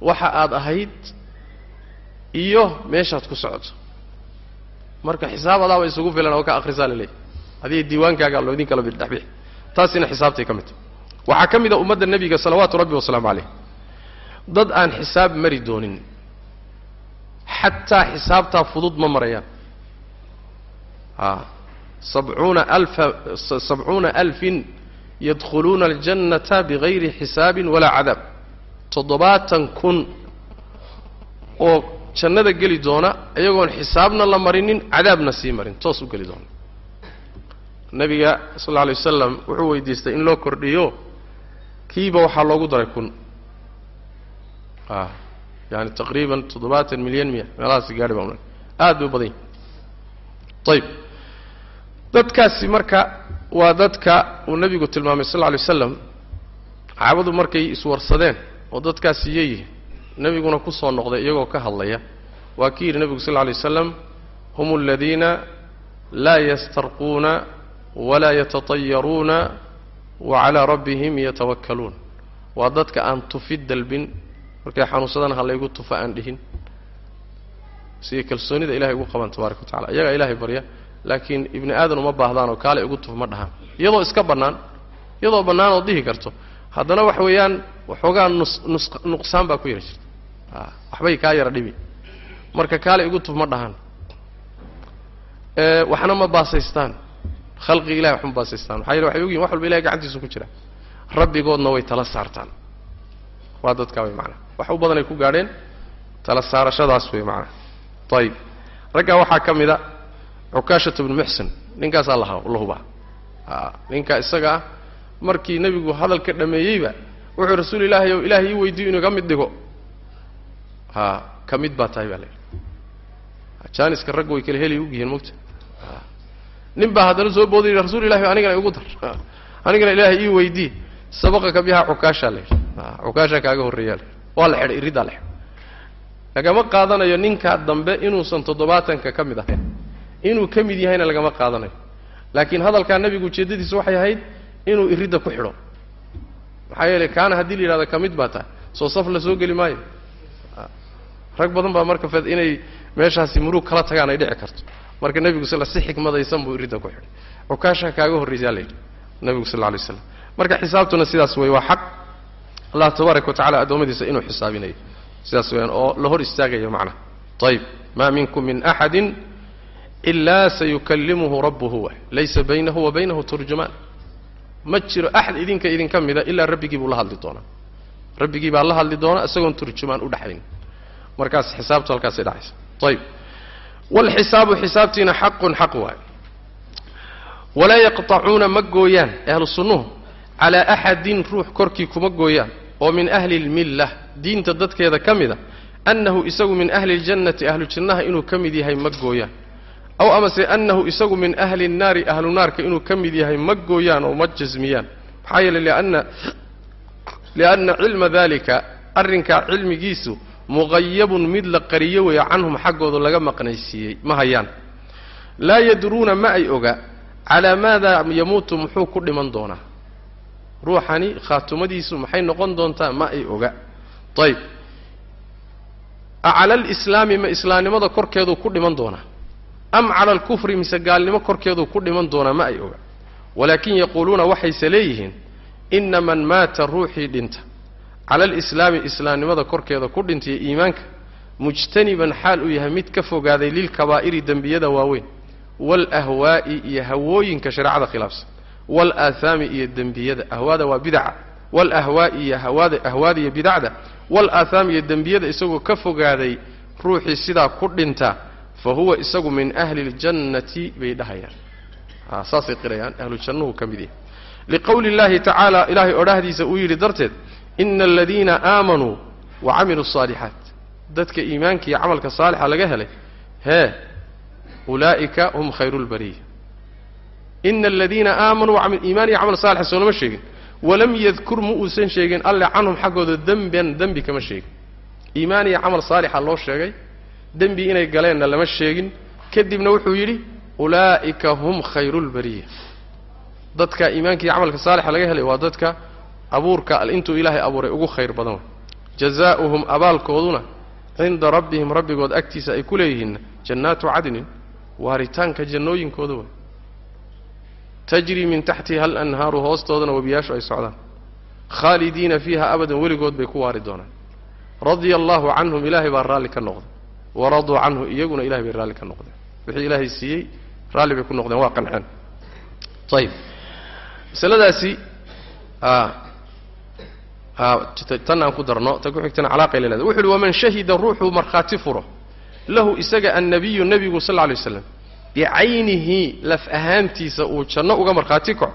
waxa aad ahayd iyo meeshaad ku socoto. Marka xisaab adaaba isugu filan oo ka akhrisaa la leeyahy adiga diiwaankaaga loo idin kala bidhexbixi taasina xisaabtay ka mid. tahy waxaa ka mid a ummadda nebiga salawaatu rabbi wasalaamu calayh dad aan xisaab mari doonin xataa xisaabtaa fudud ma marayaan. A sabcuuna alfa sabcuuna alfin yadkhuluuna aljannata bigayri xisaabin walaa cadaab toddobaatan kun oo jannada geli doona iyagoon xisaabna la marinin cadaabna sii marin toos u geli doona. Nebiga sal alla alay wasalam wuxuu weydiistay in loo kordhiyo kiiba waxaa loogu daray kun. A yani taqriiban toddobaatan milyan miya meelahaasi gaadhi baa aad bay badan yahi ayib dadkaasi marka waa dadka uu nebigu tilmaamay sal lla alay waslam saxaabadu markay iswarsadeen oo dadkaasi yeeyihin nebiguna ku soo noqday iyagoo ka hadlaya waa kii yidhi nebigu sal lla alay waslam hum aladiina laa yastarquuna walaa yatatayaruuna wa calaa rabbihim yatawakkaluun. Waa dadka aan tufi dalbin markay xanuunsadana ha laygu tufa aan dhihin. Siday kalsoonida ilahay ugu qabaan tabaraka wa tacala iyagaa ilaahay barya laakiin ibni aadan uma baahdaanoo kaale igu tuf ma dhahaan. Iyadoo iska bannaan iyadoo bannaan oo dihi karto haddana waxa weeyaan waxoogaa nus nuqsaan baa ku yara jirta. A waxbay kaa yara dhibi. Marka kaale igu tuf ma dhahaan. Waxna ma baasaystaan khalqiga ilahay wax ma baasaystaan maxaa yele waxay ogyihiin wax walba ilahay gacantiisa ku jira. Rabbigoodna way tala saartaan. Waa dadkaa way macanaha wax u badan ay ku gaadheen tala saarashadaas way macanaha ayib raggaa waxaa ka mid a cukaashatu bnu muxsin ninkaasaa la hubaa ninka isaga ah markii nebigu hadalka dhameeyeyba wuxuu rasuul ilaahay ow ilaahay ii weydiiyo inuu ka mid dhigo. Ha ka mid baa tahay baa la yidhi. Jaaniska ragga way kala heli ogyihiin mogta nin baa haddana soo booday yidhi rasuul ilahi anigana igu dar. Anigana ilaahay ii weydii sabaqaka bihaa cukaashaa la yidhi cukaashaa kaaga horreeyaa la yidhi waa la xidhay iriddaa la xidhay lagama qaadanayo ninkaa dambe inuusan toddobaatanka ka mid ahayn inuu ka mid yahayna lagama qaadanayo. Laakiin hadalkaa nebigu ujeeddadiisa waxay ahayd inuu iridda ku xidho. Maxaa yeelay kaana haddii la yidhahdo ka mid baa tahay soo saf la soo geli maayo. Rag badan baa marka inay meeshaasi murug kala tagaan ay dhici karto marka nebigu sal si xikmadaysan buu iridda ku xidhay. Cukaashaa kaaga horraysaa layidhi nebigu sal lay slam marka xisaabtuna sidaas wey waa xaq. Allah tabaaraka wa tacala addoommadiisa inuu xisaabinayo sidaas weyaan oo la hor istaagayo macnaha ayib maa minkum min axadin ilaa sayukallimuhu rabbuhu laysa baynahu wa baynahu turjumaan. Ma jiro axad idinka idinka mida ilaa rabbigii buu la hadli doonaa. Rabbigii baa la hadli doonaa isagoon turjumaan u dhexayn markaas xisaabtu halkaasay dhacaysa. Ayib waalxisaabu xisaabtiina xaqun xaq waay walaa yaqطacuuna ma gooyaan ahlu sunnuhu calaa axadin ruux korkii kuma gooyaan oo min ahli lmilla diinta dadkeeda ka mid a annahu isagu min ahli ljannati ahlu jannaha inuu ka mid yahay ma gooyaan aw amase annahu isagu min ahli nnaari ahlu naarka inuu ka mid yahay ma gooyaan oo ma jasmiyaan maxaa yeeley lianna cilma dalika arrinkaa cilmigiisu muqayabun mid la qariyo weeya canhum xaggooda laga maqnaysiiyey. Ma hayaan. Laa yadruuna ma ay oga. Calaa maada yamuutu muxuu ku dhiman doonaa? Ruuxani khaatumadiisu maxay noqon doontaa? Ma ay oga. Ayb acala alislaami ma islaamnimada korkeeduu ku dhiman doonaa? Am cala alkufri mise gaalnimo korkeeduu ku dhiman doonaa? Ma ay oga. Walaakin yaquuluuna waxayse leeyihiin ina man maata ruuxii dhinta cala alislaami islaamnimada korkeeda ku dhintaiyo iimaanka mujtaniban xaal uu yahay mid ka fogaaday lilkabaa'iri dembiyada waaweyn waalahwaa'i iyo hawooyinka shareecada khilaafsan waalaahaami iyo dembiyada ahwaada waa bidaca waalahwaa'i iyo hawaada ahwaada iyo bidacda waalaahaami iyo dembiyada isagoo ka fogaaday ruuxii sidaa ku dhinta fa huwa isagu min ahli اljannati bay dhahayaan. Saasay qirayaan ahlu jannuhu ka mid yahay liqowli اllahi tacaala ilaahay odhahdiisa uu yidhi darteed ina aladiina aamanuu wa camiluu الصaalixaat dadka iimaanka iyo camalka saalixa laga helay hee ulaa'ika hum khayru اlbariya ina aladiina aamanuu iimaan iyo camal saalixa soo lama sheegin walam yadkur ma uusan sheegin alle canhum xaggooda demban dembi kama sheegin iimaan iyo camal saalixa loo sheegay dembi inay galeenna lama sheegin kadibna wuxuu yidhi ulaa'ika hum khayru اlbariya dadka iimaanka iyo camalka saalixa laga helay waa dadka abuurka intuu ilaahay abuuray ugu khayr badan. Jazaa'uhum abaalkooduna cinda rabbihim rabbigood agtiisa ay ku leeyihiinna jannaatu cadnin waaritaanka jannooyinkooda way tajri min taxtiha alanhaaru hoostoodana webiyaashu ay socdaan. Khaalidiina fiiha abadan weligood bay ku waari doonaan. Radia allahu canhum ilaahay baa raalli ka noqday. Waraduu canhu iyaguna ilahay bay raalli ka noqdeen. Wixii ilaahay siiyey raalli bay ku noqdeen waa qanceen ayib masaladaasi tan aan ku darno ta ku xigtana calaaqay la leedahay wuxu uhi waman shahida ruuxuu markhaati furo lahu isaga annabiyu nebigu sal lla alay waslam bicaynihi laf ahaantiisa uu janno uga markhaati kaco.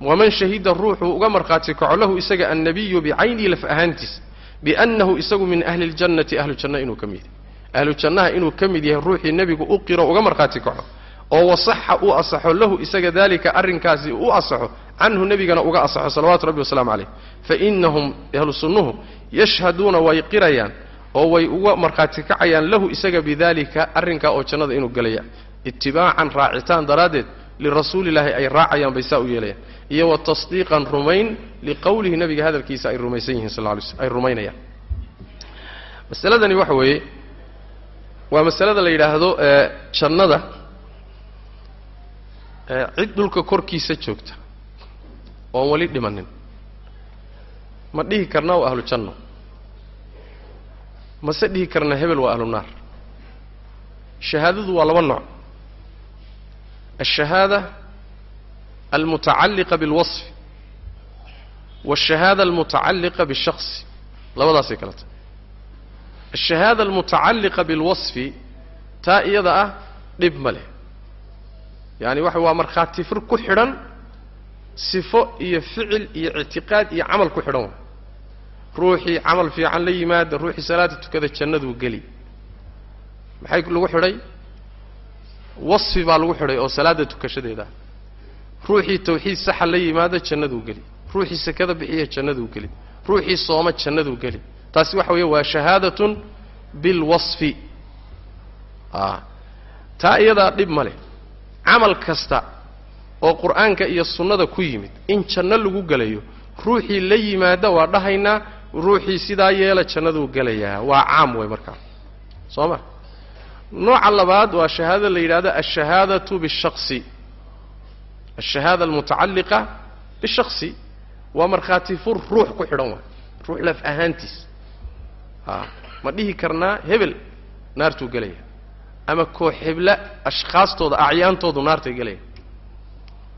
Waman shahida ruuxuu uga markhaati kaco lahu isaga annabiyu bicaynihi laf ahaantiisa. Biannahu isagu min ahli ljannati ahlu janna inuu ka mid yahay. Ahlu jannaha inuu ka mid yahay ruuxii nebigu u qiro uga markhaati kaco. Oo wasaxa uu asaxo lahu isaga daalika arrinkaasi u asaxo canhu nebigana uga asaxo salawaatu rabbi wasalaamu calayh. Fainahum ahlu sunnuhu yashhaduuna way qirayaan oo way uga markhaati kacayaan lahu isaga bidalika arrinkaa oo jannada inuu gelaya itibaacan raacitaan daraaddeed lirasuulillaahi ay raacayaan bay saa u yeelayaan. Iyo wa tasdiiqan rumayn liqowlihi nebiga hadalkiisa ay rumaysan yihiin sal lay ay rumaynayaan. Masaladani waxa weeye waa masalada la yidhaahdo jannada cid dhulka korkiisa joogta oon weli dhimanin. Ma dhihi karna waa ahlu janno. Mase dhihi karna hebel waa ahlu naar. Shahaadadu waa laba nooc. Alshahaada almutacalliqa bilwasfi waashahaada almutacalliqa bishaqsi labadaasay kala tahay. Alshahaada almutacalliqa bilwasfi taa iyada ah dhib ma leh. Yaani waxa waa markhaati fir ku xidhan sifo iyo ficil iyo ictiqaad iyo camal ku xidhan. Waa ruuxii camal fiican la yimaada ruuxii salaada tukada jannaduu geli. Maxay lagu xidhay? Wasfi baa lagu xidhay oo salaada tukashadeeda. Ruuxii tawxiid saxa la yimaada jannaduu geli. Ruuxii sakada bixiya jannaduu geli. Ruuxii sooma jannaduu geli. Taasi waxa weeye waa shahaadatun bilwasfi taa iyadaa dhib ma leh. Camal kasta oo qur'aanka iyo sunnada ku yimid. In janno lagu gelayo ruuxii la yimaada waa dhahaynaa ruuxii sidaa yeela jannaduu gelayaa waa caam wey markaa. Soo ma? Nooca labaad waa shahaadada la yidhahdo alshahaadatu bishaqsi alshahaada almutacalliqa bishaqsi waa markhaati fur ruux ku xidhan waay ruux laf ahaantiis. A ma dhihi karnaa hebel naartuu gelaya ama koox hebla ashkhaastooda acyaantoodu naartay gelaya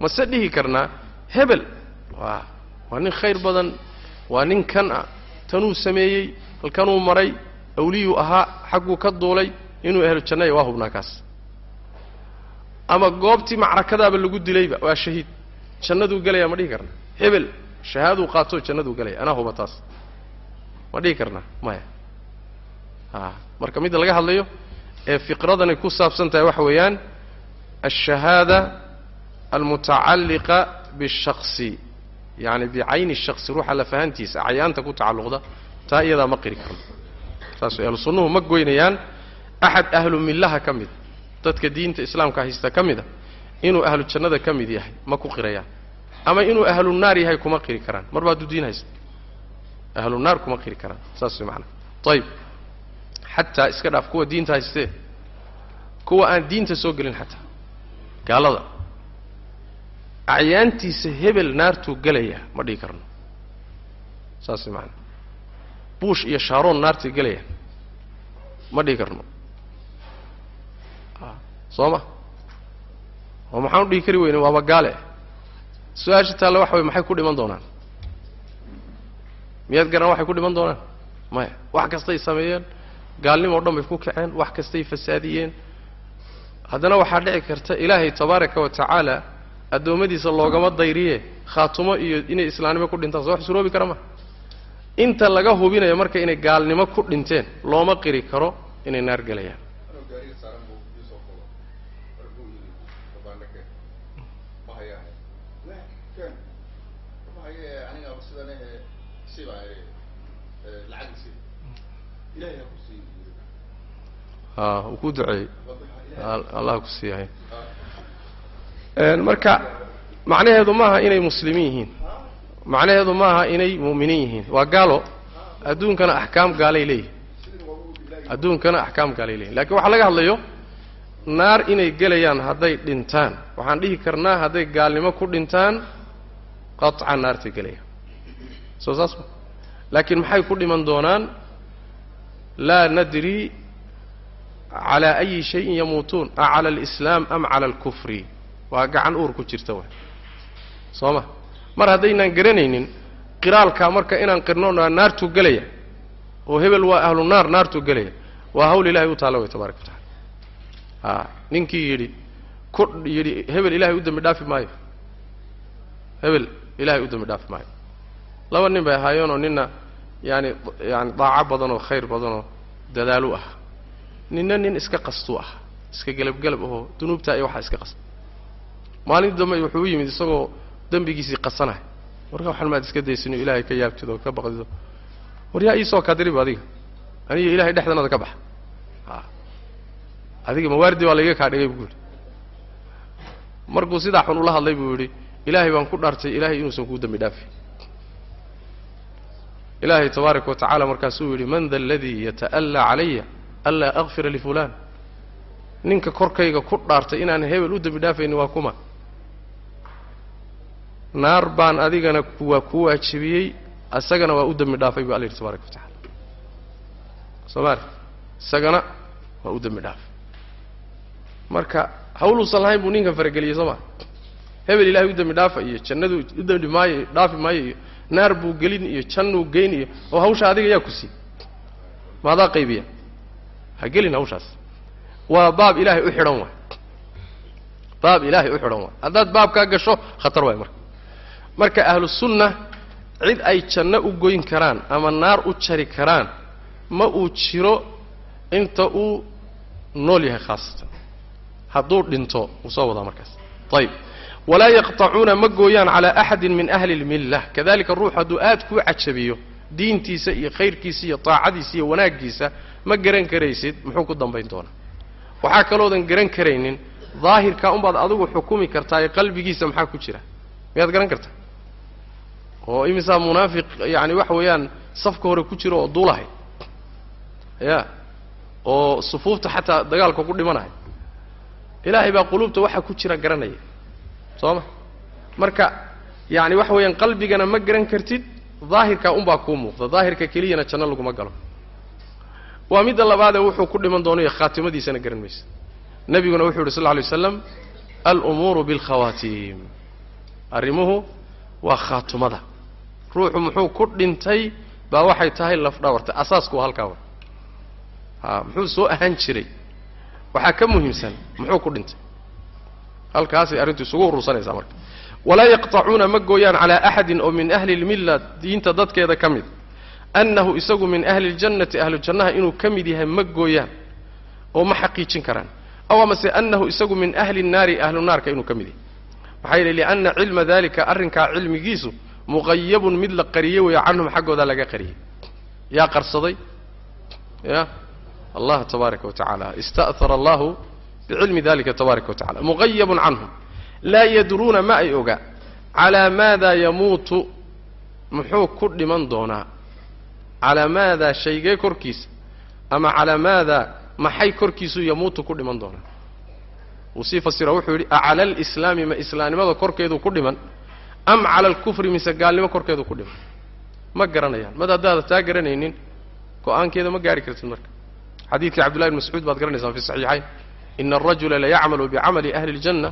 mase dhihi karnaa hebel? Waa waa nin khayr badan waa nin kan ah tanuu sameeyey halkanuu maray awliyuu ahaa xagguu ka duulay inuu ehlu jannaya waa hubnaa kaas. Ama goobtii macrakadaaba lagu dilayba waa shahiid. Jannaduu gelaya ma dhihi karna. Hebel shahaaduu qaatoo jannaduu gelaya anaa huba taas ma dhihi karnaa maya. A marka midda laga hadlayo ee fiqradani ku saabsan tahay waxa weeyaan alshahaada almutacalliqa bishaqsi yacni bicayni shaksi ruuxa lafahantiisa acyaanta ku tacalluqda taa iyadaa ma qiri karno saas ahlu sunnuhu ma goynayaan axad ahlu millaha ka mid dadka diinta islaamka haysta ka mid a inuu ahlu jannada ka mid yahay ma ku qirayaan ama inuu ahlu naar yahay kuma qiri karaan marba hadduu diin haysta ahlu naar kuma qiri karaan saas way macana ayib xataa iska dhaaf kuwa diinta haystee kuwa aan diinta soo gelin xataa gaalada acyaantiisa hebel naartuu gelaya ma dhihi karno. Saas way macana buush iyo shaaroon naartay gelayaan ma dhihi karno. Soo ma? Oo maxaan u dhihi kari weyne waaba gaale. Su'aasha taalla waxa way maxay ku dhiman doonaan? Miyaad garan waxay ku dhiman doonaan? Maya wax kastay sameeyeen gaalnimo o dhan bay ku kaceen wax kastay fasaadiyeen. Haddana waxaa dhici karta ilaahay tabaaraka wa tacaala addoommadiisa loogama dayriye khaatumo iyo inay islaamnimo ku dhintaan soo wax suroobi kara ma. Inta laga hubinayo marka inay gaalnimo ku dhinteen looma qiri karo inay naar gelayaan. A uu ku duceeyey. Allah ku siiyahay marka macnaheedu maaha inay muslimiin yihiin. Macnaheedu maaha inay mu'miniin yihiin. Waa gaalo. Adduunkana axkaam gaalay leeyihiin adduunkana axkaam gaalay leeyihiin lakiin waxaa laga hadlayo naar inay gelayaan hadday dhintaan. Waxaan dhihi karnaa hadday gaalnimo ku dhintaan qaطcan naartay gelayaan. Soo saas ma. Laakiin maxay ku dhiman doonaan? Laa nadri calaa ayi shayin yamuutuun. A cala alislaam am cala alkufri? Waa gacan uur ku jirta waay soo ma? Mar haddaynaan garanaynin qiraalkaa marka inaan qirno naartuu gelaya oo hebel waa ahlu naar naartuu gelaya waa hawl ilahay u taalla way tabaraka wa tacala a ninkii yidhi ku yidhi hebel ilahay u dembi dhaafi maayo. Hebel ilahay u dembi dhaafi maayo. Laba nin bay ahaayeenoo nina yaani yaani daaco badan oo khayr badan oo dadaalu ah. Ninna nin iska qastuu ah iska gelabgelab ahoo dunuubtaa iyo waxaa iska qasta maalintii dambe wuxuu u yimid isagoo dembigiisii qasanahay. Marka waxan maad iska daysino ilaahay ka yaabtido ka baqdido war yaa iisoo kadirib adiga. Aniyo ilahay dhexdanada ka baxa. Adiga mawaardi baa layga kaa dhigay buu yidhi. Markuu sidaa xun ula hadlay buu yidhi ilaahay baan ku dhaartay ilaahay inuusan kuu dembi dhaafin ilaahay tabaaraka wa tacala markaasuu yidhi man da aladii yata'allaa calaya anlaa akfira lifulaan ninka korkayga ku dhaartay inaan hebel u dembi dhaafayni waa kuma naar baan adigana waa ku waajibiyey isagana waa u dembi dhaafay bu alla yidhi tabaraka wa tacala soo maali isagana waa u dembi dhaafay. Marka hawluusan lahayn buu ninkan farageliyey soo maa hebel ilahay u dembi dhaafa iyo jannadu u dembi maayo dhaafi maayo iyo naar buu gelin iyo jannuu geyn iyo oo hawsha adiga yaa ku sii. Maadaa qaybiya? Ha gelin hawshaas. Waa baab ilaahay u xidhan waay. Baab ilaahay u xidhan waay. Haddaad baabkaa gasho khatar waay marka marka ahlusunna cid ay janno u goyn karaan ama naar u jari karaan ma uu jiro inta uu nool yahay khaasatan. Hadduu dhinto wuu soo wadaa markaas. Ayib walaa yaqtacuuna ma gooyaan calaa axadin min ahli اlmilla kadalika ruux hadduu aad kuu cajabiyo diintiisa iyo khayrkiisa iyo taacadiisa iyo wanaaggiisa ma garan karaysid muxuu ku dambayn doonaa. Waxaa kaloodan garan karaynin daahirkaa unbaad adigu xukumi kartaa ee qalbigiisa maxaa ku jira? Miyaad garan kartaa? Oo imisaa munaafiq yani waxa weeyaan safka hore ku jiro oo duulahay. Ya. Oo sufuufta xataa dagaalka ku dhimanaya ilaahay baa quluubta waxa ku jira garanaya. Soo ma marka yacani waxa weeyaan qalbigana ma garan kartid daahirkaa unbaa kuu muuqda. Daahirka keliyana janno laguma galo. Waa midda labaadee wuxuu ku dhiman doonayo khaatimadiisana garan maysa. Nebiguna wuxuu yidhi sal lla lay waslam alumuuru bilkhawaatiim arrimuhu waa khaatumada ruuxu muxuu ku dhintay baa waxay tahay lafdhabarta asaasku halkaa wa ha muxuu soo ahaan jiray. Waxaa ka muhiimsan muxuu ku dhintay. Halkaasay arrintu isugu urursanaysaa marka. Walaa yaqtacuuna ma gooyaan calaa axadin oo min ahli lmilla diinta dadkeeda ka mid. Annahu isagu min ahli ljannati ahlu jannaha inuu ka mid yahay ma gooyaan oo ma xaqiijin karaan. Aw amase annahu isagu min ahli nnaari ahlu naarka inuu ka mid yahay. Maxaa yeelay lianna cilma dalika arrinkaa cilmigiisu muqayabun mid la qariyey weeyo canhum xaggooda laga qariyey yaa qarsaday? Ya? Allah tabaaraka wa tacaala. Ista'hara allahu bicilmi dalika tabaaraka wa tacala muqayabun canhum. Laa yadruuna ma ay oga. Calaa maada yamuutu? Muxuu ku dhiman doonaa. Calaa maadaa shaygee korkiisa? Ama calaa maadaa maxay korkiisu yamuutu ku dhiman doonaa? Wuu sii fasira wuxuu yidhi acala alislaami ma islaamnimada korkeedu ku dhiman am cala alkufri mise gaalnimo korkeedu ku dhiman ma garanayaan mad haddaada taa garanaynin go-aankeeda ma gaari kartid marka xadiidkii cabdullahi bn mascuud baad garanaysaan fi saxiixayn ina alrajula layacmalu bicamali ahli اljanna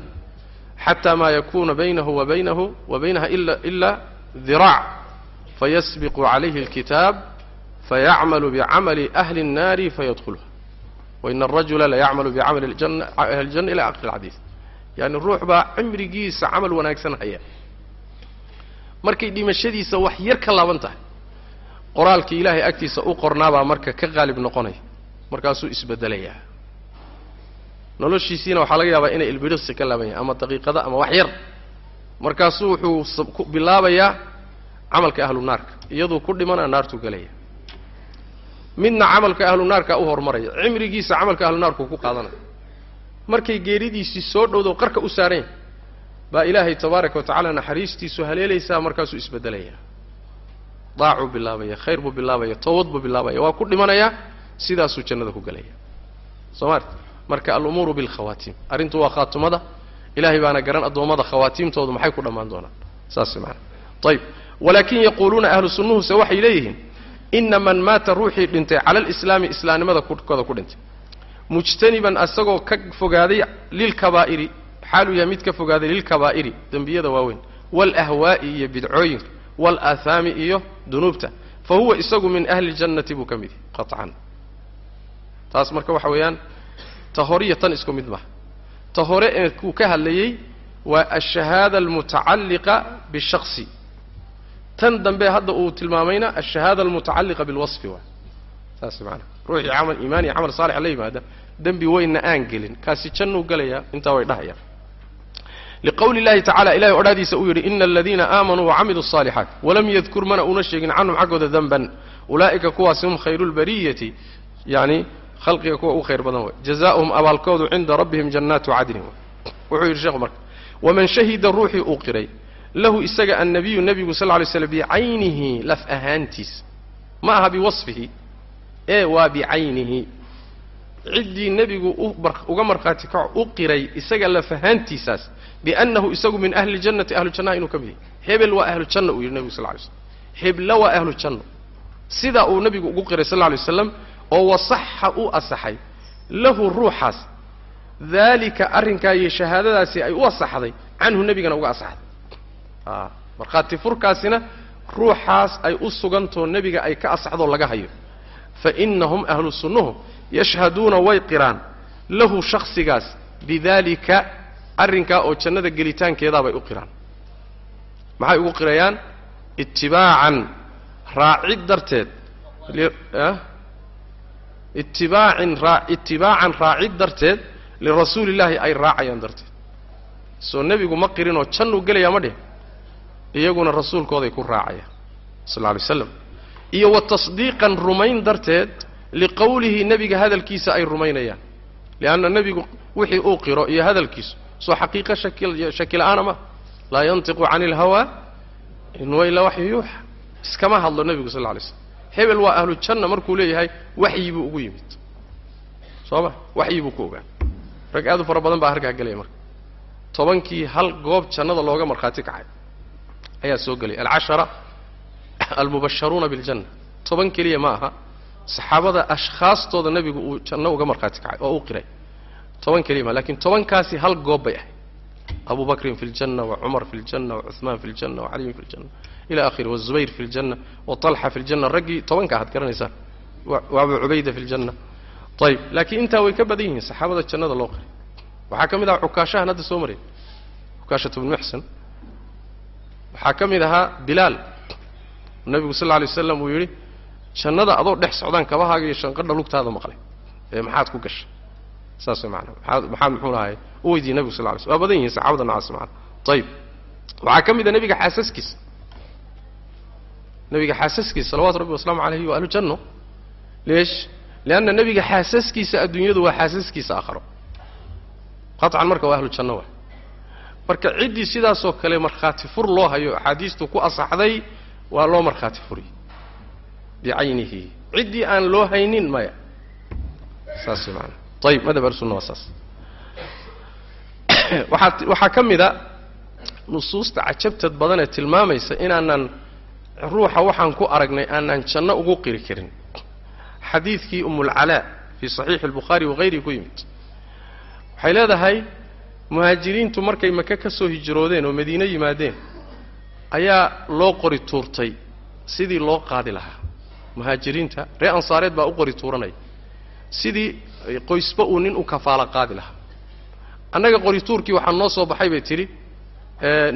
xata ma yakuna baynahu wa baynahu wa baynaha ila diraac fayasbiqu calayhi اlkitaab fayacmalu bicamali ahli الnaari fayadkhulha waina alrajula layacmalu bicamali ahli اljanna ila akhiri اlxadiid yani ruux baa cimrigiisa camal wanaagsan haya markay dhimashadiisa wax yar ka laaban tahay. Qoraalkii ilaahay agtiisa u qornaabaa marka ka qaalib noqonaya markaasuu isbedelayaa. Noloshiisiina waxaa laga yaabaa inay ilbidhisi ka laaban yahay ama daqiiqada ama wax yar. Markaasuu wuxuu bilaabayaa camalka ahlu naarka iyaduu ku dhimana naartuu gelaya midna camalka ahlu naarka u horumaraya cimrigiisa camalka ahlu naarkuu ku qaadanaya. Markay geeridiisii soo dhowdo qarka u saaran yahay baa ilaahay tabaaraka wa tacala naxariistiisu haleelaysaa markaasuu isbedelaya. Daacuu bilaabaya khayr buu bilaabaya toobad buu bilaabaya waa ku dhimanayaa sidaasuu jannada ku gelaya soo maart marka alumuuru bilkhawaatiim arrintu waa khaatumada. Ilahay baana garan addoommada khawaatiimtoodu maxay ku dhammaan doonaan? Saas maana ayib walaakin yaquuluuna ahlu sunnuhuse waxay leeyihiin ina man maata ruuxii dhintay cala alislaami islaamnimada kooda ku dhintay. Mujtaniban asagoo ka fogaaday lilkabaa'iri xaaluu yahay mid ka fogaaday lilkabaa'iri dembiyada waaweyn waalahwaa'i iyo bidcooyinka waalaahaami iyo dunuubta fa huwa isagu min ahli ljannati buu ka mid yahay qaطcan taas marka waxa weeyaan ta horiyo tan isku mid maha ta hore ee kuu ka hadlayey waa alshahaada almutacalliqa bishaqsi tan dambe hadda uu tilmaamayna alshahaada almutacalliqa bilwasfi waa. Saas maanaa ruuxii camal iimaan iyo camal saalixa la yimaada dembi weynna aan gelin kaasi jannuu gelayaa intaa way dhahayaan liqowli llahi tacala ilahay odhaadiisa uu yidhi ina aladiina aamanuu wacamiluu الصaalixaat walam yadkur mana una sheegin canhum xaggooda danban ulaa'ika kuwaasi hum khayru lbariyati yani khalqiga kuwa u khayr badan way jazaؤuhum abaalkoodu cinda rabbihim jannaatu cadnin wuxuu yidhi sheekhu marka waman shahida ruuxii uu qiray lahu isaga annabiyu nebigu sal lay slam bicaynihi laf ahaantiisa ma aha biwasfihi ee waa bicaynihi ciddii nebigu uga markhaati kaco u qiray isaga laf ahaantiisaas biannahu isagu min ahli ljannati ahlu jannaha inuu ka mid yahay hebel waa ahlu janna uu yidhi nebigu sal lay slam hebla waa ahlu janno sidaa uu nebigu ugu qiray sal lay waslam oo wasaxa u asaxay lahu ruuxaas daalika arrinkaa iyo shahaadadaasi ay u asaxday canhu nebigana uga asaxday a markhaati furkaasina ruuxaas ay u sugantoo nebiga ay ka asaxdoo laga hayo fa inahum ahlu sunnuhu yashhaduuna way qiraan lahu shaksigaas bidalika arrinkaa oo jannada gelitaankeedaabay u qiraan. Maxay ugu qirayaan? Itibaacan raacid darteed. Itibaacin raa itibaacan raacid darteed lirasuuli illaahi ay raacayaan darteed. Soo nebigu ma qirinoo jannuu gelayaa ma dheh iyaguna rasuulkooday ku raacayaan sal lla alay slam iyo wa tasdiiqan rumayn darteed liqowlihi nebiga hadalkiisa ay rumaynayaan. Lianna nebigu wixii uu qiro iyo hadalkiisu soo xaqiiqo shaki la'aana ma laa yantiqu cani ilhawaa in huwa ilaa waxyu yuuxa iskama hadlo nebigu sal lla alay slam hebel waa ahlu janna markuu leeyahay waxyi buu ugu yimid. Soo ma? Waxyi buu ku ogaa rag aad u fara badan baa harkaa gelaya marka. Tobankii hal goob jannada looga markhaati kacay ayaa soo gelaya. Alcashara almubasharuuna biljanna. Toban keliya ma aha. Saxaabada ashkhaastooda nebigu uu janno uga markhaati kacay oo u qiray toban keliya ma laakiin tobankaasi hal goob bay ahayd. Abu bakrin fi ljanna wacumar fi ljanna wacuثmaan fi ljanna wacaliyin fi ljanna ila akhiri wazubayr fi ljanna waطalxa fi ljanna raggii tobanka aad garanaysaan wa abu cubayda fi ljanna ayib laakiin intaa way ka badan yihiin saxaabada jannada loo qiray waxaa ka mid aha cukaashahan hadda soo maray. Cukaashat bnu muxsan waxaa ka mid ahaa bilaal. Nabigu sal alay waslam uu yidhi jannada adoo dhex socdaan kabahaaga iyo shanqadha lugtaada maqlay ee maxaad ku gashay saas maxaad maxaad muxuu lahay u weydiiyey nebigu sal slam waa badan yihiin saxaabada nocaas maana ayib waxaa ka mid a nebiga xaasaskiisa nebiga xaasaskiisa salawatu rabbi wasalaamu calayhi wa ahlu janno leesh lianna nebiga xaasaskiisa adduunyadu waa xaasaskiisa aakharo. Qaطcan marka waa ahlu janno waay. Marka ciddii sidaasoo kale markhaati fur loo hayo axaadiistu ku asaxday waa loo markhaati furiy bicaynihi ciddii aan loo haynin maya. Saas way maanaa ayib madhab ahlusunna waa saas waxaa ka mid a nusuusta badan ee tilmaamaysa inaanan ruuxa waxaan ku aragnay aanan janno ugu qiri karin xadiidkii umulcalaa fii saxiixi albukhaari wahayrihi ku yimid waxay leedahay muhaajiriintu markay maka ka soo hijroodeen oo madiine yimaadeen ayaa loo qori tuurtay sidii loo qaadi lahaa muhaajiriinta reer ansaareed baa u qori tuuranaya sidii qoysba uu nin u kafaalo qaadi lahaa. Annaga qori tuurkii waxaa noo soo baxay bay tidhi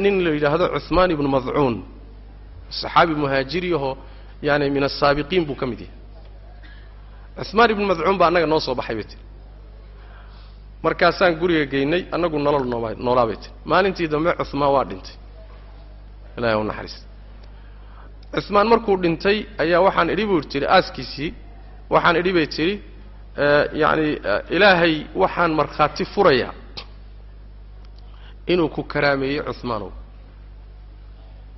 nin la yidhaahdo cuhmaan ibnu madcuun saxaabi muhaajiri ahoo yaani min asaabiqiin buu ka mid yahay. Cuhmaan ibnu madcuun baa annaga noo soo baxay bay tihi markaasaan guriga geynay annagu nolol noolaa bay tihi maalintii dambe cuhmaan waa dhintay. Ilahay u naxariista cuhmaan markuu dhintay ayaa waxaan idhi buu tidhi aaskiisii waxaan idhi bay tidhi yacni ilaahay waxaan markhaati furayaa inuu ku karaameeyey cuhmaanow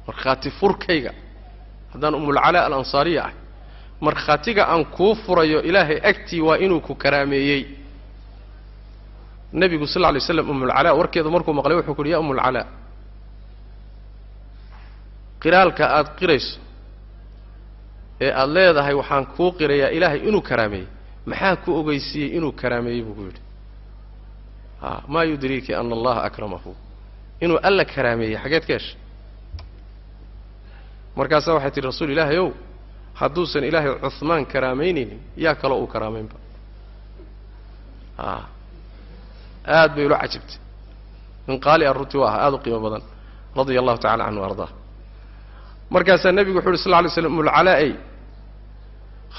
markhaati furkayga haddaan umulcalaa alansaariya ah markhaatiga aan kuu furayo ilaahay agtii waa inuu ku karaameeyey. Nebigu sal lla alay slam umulcalaa warkeeda markuu maqlay wuxuu ku uhi ya umulcalaa qiraalka aada qirayso ee aada leedahay waxaan kuu qirayaa ilaahay inuu karaameeyey maxaa ku ogeysiiyey inuu karaameeyey buu ku yidhi? Maa yudriiki ana allaha akramahu. Inuu alla karaameeyey xageed ka heshay markaasaa waxay tihi rasuul ilaahay ow hadduusan ilaahay cuhmaan karaameynaynin yaa kaloo uu karaameynba a aad bay ula cajabtay min qaali a runtii u aha aada u qiimo badan. Radia allahu tacala canhu ardaa markaasaa nebigu wuxu uhi sal lla lay slam umulcalaa-ey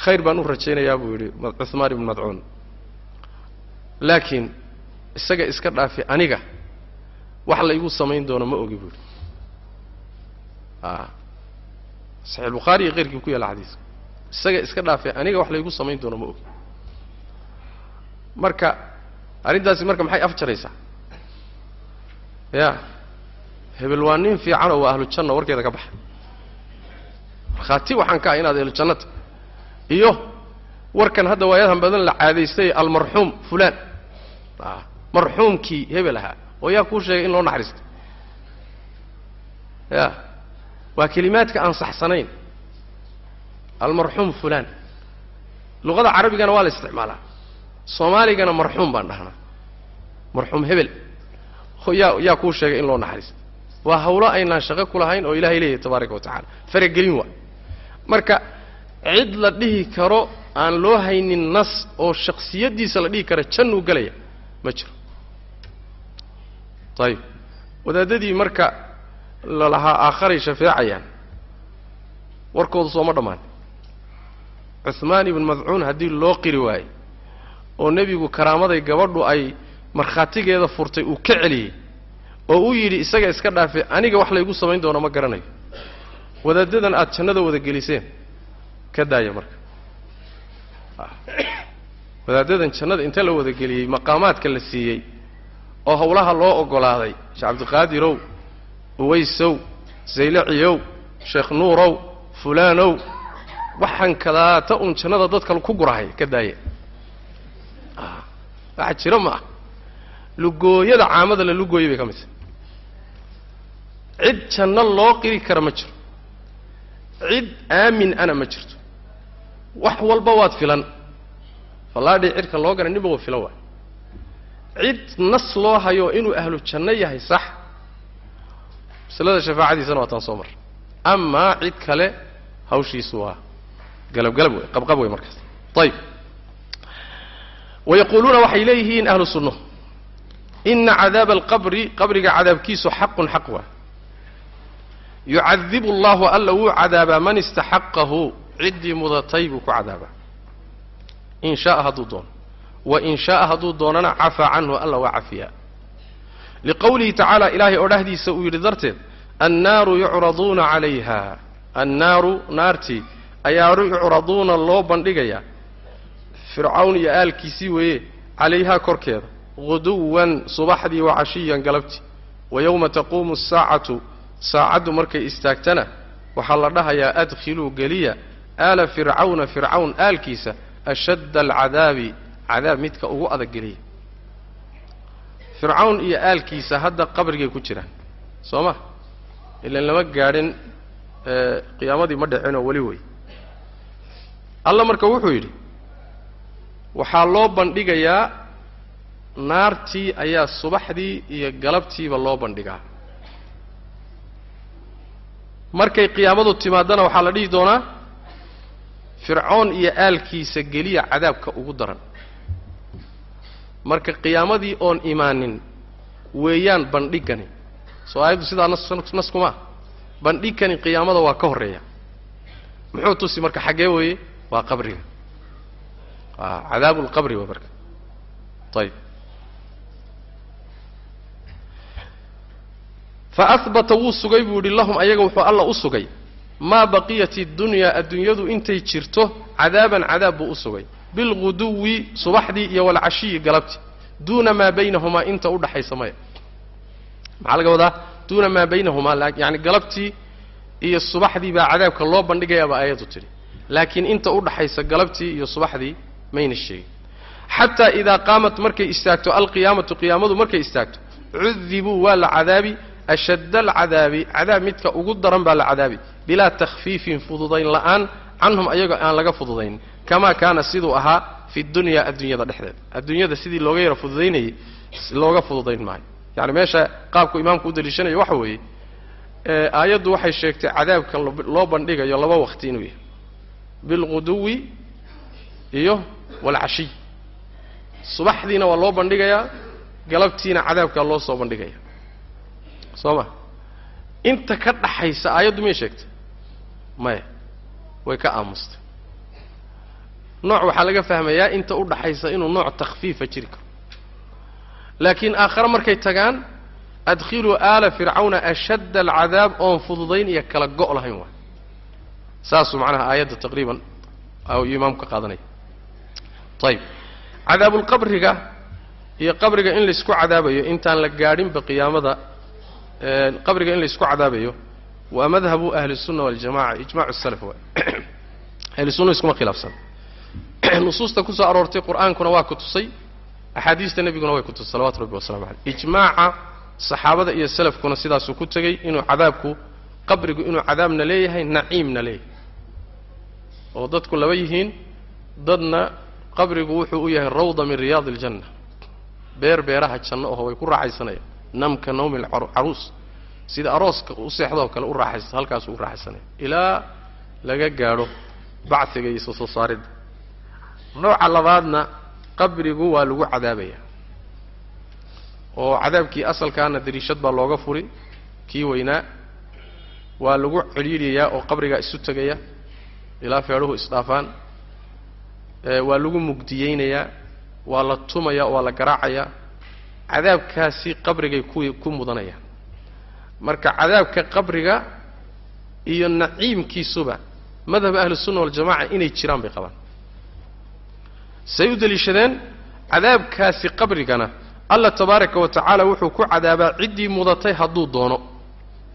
khayr baan u rajaynayaa buu yidhi cuhmaan ibnu madcuun laakiin isaga iska dhaafi aniga wax laygu samayn doono ma ogi buu yidhi a saxiix bukhaari iyo keyrkii ku yaalla xadiiska isaga iska dhaafi aniga wax laygu samayn doono ma ogi marka arrintaasi marka maxay afjaraysaa ya hebel waa nin fiicanoo waa ahlu janna warkeeda ka baxa markhaati waxaan ka ah inaad ahlu jannata iyo warkan hadda waayadan badan la caadaystay almarxuum fulaan. A marxuumkii hebel ahaa oo yaa kuu sheegay in loo naxariistay. Ya waa kelimaadka aan saxsanayn. Almarxuum fulaan. Luqada carabigana waa la isticmaalaa. Soomaaligana marxuum baan dhahnaa. Marxuum hebel. Yaa yaa kuu sheegay in loo naxariistay. Waa hawlo aynaan shaqo ku lahayn oo ilahay leeyahay tabaaraka wa tacala faragelin waa. Marka cid la dhihi karo aan loo haynin nas oo shaksiyaddiisa la dhihi kara jannuu gelaya ma jiro. Ayib wadaadadii marka lalahaa aakharay shafeecayaan warkooda sooma dhammaan. Cuhmaan ibnu madcuun haddii loo qiri waaye oo nebigu karaamaday gabadhu ay markhaatigeeda furtay uu ka celiyey oo uu yidhi isaga iska dhaafe aniga wax laygu samayn doono ma garanayo. Wadaadadan aada jannada wada geliseen ka daaya marka. Wadaadadan jannada inta la wada geliyey maqaamaadka la siiyey oo hawlaha loo oggolaaday sheekh cabdiqaadirow uwaysow saylaciyow sheekh nuurow fulaanow waxaan kadaata uun jannada dadka ku gurahay ka daaya waxa jiro ma ah. Lugooyada caamada la lugooyay bay ka mid tahay. Cid janno loo qiri kara ma jiro. Cid aamin ana ma jirto wax walba waad filan. Fallaadhii cidhka loo ganay ninba waa filan waay. Cid nas loo hayo inuu ahlu janno yahay sax. Masalada shafaacadiisana waa taan soo mar. Amaa cid kale hawshiisu waa galabgalab wey qabqab wey markaas. Ayib wayaquuluuna waxay leeyihiin ahlu sunno. Ina cadaaba alqabri qabriga cadaabkiisu xaqun xaq waa yucadibu allahu alla wuu cadaabaa man istaxaqahu ciddii mudatay buu ku cadaabaa in shaaa hadduu doono wa in shaaa hadduu doonana cafaa canhu alla waa cafiyaa. Liqowlihi tacaala ilaahay oo dhahdiisa uu yidhi darteed annaaru yucraduuna calayha. Annaaru naartii ayaa yucraduuna loo bandhigayaa fircawn iyo aalkiisii weeye calayhaa korkeeda guduwan subaxdii wa cashiyan galabtii. Wa yowma taquumu asaacatu saacaddu markay istaagtana waxaa la dhahayaa adkhiluu geliya aala fircawna fircawn aalkiisa ashadda alcadaabi cadaab midka ugu adag geliya fircawn iyo aalkiisa hadda qabrigay ku jiraan soo ma? Ilan lama gaadhin qiyaamadii ma dhicinoo weli wey alla marka wuxuu yidhi waxaa loo bandhigayaa naartii ayaa subaxdii iyo galabtiiba loo bandhigaa. Markay qiyaamadu timaadana waxaa la dhihi doonaa fircoon iyo aalkiisa geliya cadaabka ugu daran. Marka qiyaamadii oon imaanin weeyaan bandhigani soo aayaddu sidaa nas nas kuma bandhigkani qiyaamada waa ka horreeya. Muxuu tusi marka xaggee weeye? Waa qabriga. Cadaabu lqabri waa marka. Ayib faahbata wuu sugay buu yidhi lahum ayaga wuxuu alla u sugay maa baqiyat اddunyaa adduunyadu intay jirto cadaaban cadaab buu u sugay. Bilguduwi subaxdii iyo walcashiyi galabtii duuna maa baynahumaa inta udhaxaysa maya. Maxaa laga wadaa? Duuna maa baynahumaa yani galabtii iyo subaxdii baa cadaabka loo bandhigayaaba aayaddu tidhi. Laakiin inta udhaxaysa galabtii iyo subaxdii mayna sheegin. Xataa idaa qaamat markay istaagto alqiyaamatu qiyaamadu markay istaagto cudibuu waa la cadaabi ashadda alcadaabi cadaab midka ugu daran baa la cadaabi bilaa takhfiifin fududayn la'aan canhum ayagoo aan laga fududayn kamaa kaana siduu ahaa fi dunyaa adduunyada dhexdeeda adduunyada sidii looga yara fududaynayay looga fududayn maayo yani meesha qaabku imaamku u daliishanayo waxa weeye aayaddu waxay sheegtay cadaabka loo bandhigayo laba waqti inuu yahay. Bilquduwi iyo walcashiy subaxdiina waa loo bandhigayaa galabtiina cadaabkaa loo soo bandhigaya soo ma? Inta ka dhaxaysa aayaddu miyay sheegtay maya way ka aamustay nooc waxaa laga fahmayaa inta u dhaxaysa inuu nooc takhfiifa jiri karo laakiin aakhare markay tagaan adkhiluu aala fircawna ashadda alcadaab oon fududayn iyo kala go' lahayn waay saasuu macnaha aayadda taqriiban ayuu imaamku ka qaadanaya. Ayib cadaabulqabriga iyo qabriga in laysku cadaabayo intaan la gaadhinba qiyaamada qabriga in laysku cadaabayo waa madhabu ahli الsunna waljamaca ijmac salaf waay ahli sunna iskuma khilaafsan nusuusta kusoo aroortay qur'aankuna waa ku tusay axaadiista nebiguna way ku tusay salawatu rabbi wasalamu aleyh ijmaaca saxaabada iyo salafkuna sidaasuu ku tegey inuu cadaabku qabrigu inuu cadaabna leeyahay naciimna leeyahay oo dadku laba yihiin dadna qabrigu wuxuu u yahay rawda min riyaadi اljanna beer beeraha janno oho way ku raaxaysanayaan namka nawmi caruus sida arooska u seexdoo kale u raaxaysa halkaasuu u raaxaysanaya ilaa laga gaadho bacsiga iyo soo soo saaridda nooca labaadna qabrigu waa lagu cadaabaya. Oo cadaabkii asalkaana dariishad baa looga furi kii weynaa waa lagu celhiidhayaa oo qabrigaa isu tegaya ilaa feedhuhu isdhaafaan waa lagu mugdiyeynayaa waa la tumaya waa la garaacayaa cadaabkaasi qabrigay ku ku mudanayaan marka cadaabka qabriga iyo naciimkiisuba madhab ahlusunna waljamaca inay jiraan bay qabaan. Say u deliishadeen cadaabkaasi qabrigana allah tabaaraka wa tacaala wuxuu ku cadaabaa ciddii mudatay hadduu doono.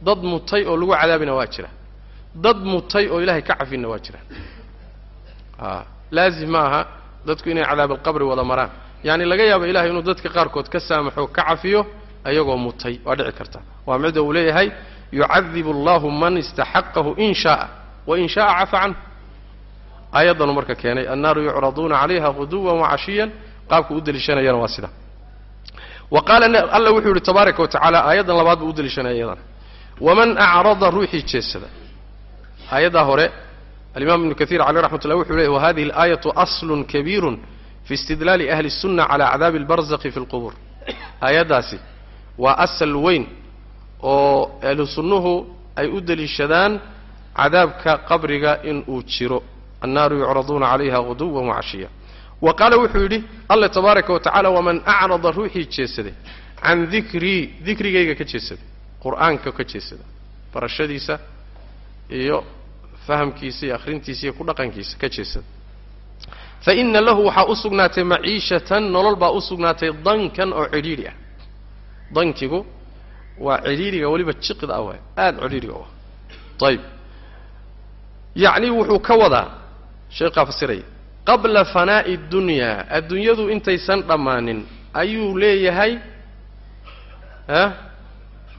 Dad mutay oo lagu cadaabina waa jira. Dad mutay oo ilaahay ka cafinna waa jira. A laazim ma aha dadku inay cadaabalqabri wada maraan. Yacni laga yaabo ilahay inuu dadka qaarkood ka saamaxo ka cafiyo ayagoo mutay waa dhici karta waa midda uu leeyahay yucadibu allahu man istaxaqahu in shaaa wain shaaa cafa canhu aayaddanu marka keenay annaaru yucraduuna calayha guduwan wacashiyan qaabku u deliishanayana waa sida wa qaala alla wuxuu yidhi tabaaraka wa tacala aayaddan labaad buu u deliishanaya iyadana waman acrada ruuxii jeedsada aayaddaa hore alimaam ibnu kaiir caleyh raxmat ullah wuxuu leeyay wahadihi alaayatu aslun kabiirun fi istidlaali ahli الsunna cala cadaabi اlbarzaqi fi اlqubuur aayaddaasi waa asal weyn oo ahlu sunnuhu ay u deliishadaan cadaabka qabriga in uu jiro. Annaaru yucraduuna calayha guduwan wacashiya wa qaala wuxuu yidhi alle tabaaraka wa tacala waman acrada ruuxii jeedsaday can dikrii dikrigayga ka jeedsaday qur'aanka ka jeedsada barashadiisa iyo fahamkiisa iyo akhrintiisa iyo ku dhaqankiisa ka jeedsada fa ina lahu waxaa u sugnaatay maciishatan nolol baa u sugnaatay dankan oo cidhiidhi ah dankigu waa cidhiidhiga weliba jiqid ah waay aada cidhiidhiga u ah. Ayib yacni wuxuu ka wadaa sheekhaa fasiraya qabla fanaa'i dunyaa adduunyadu intaysan dhammaanin ayuu leeyahay ah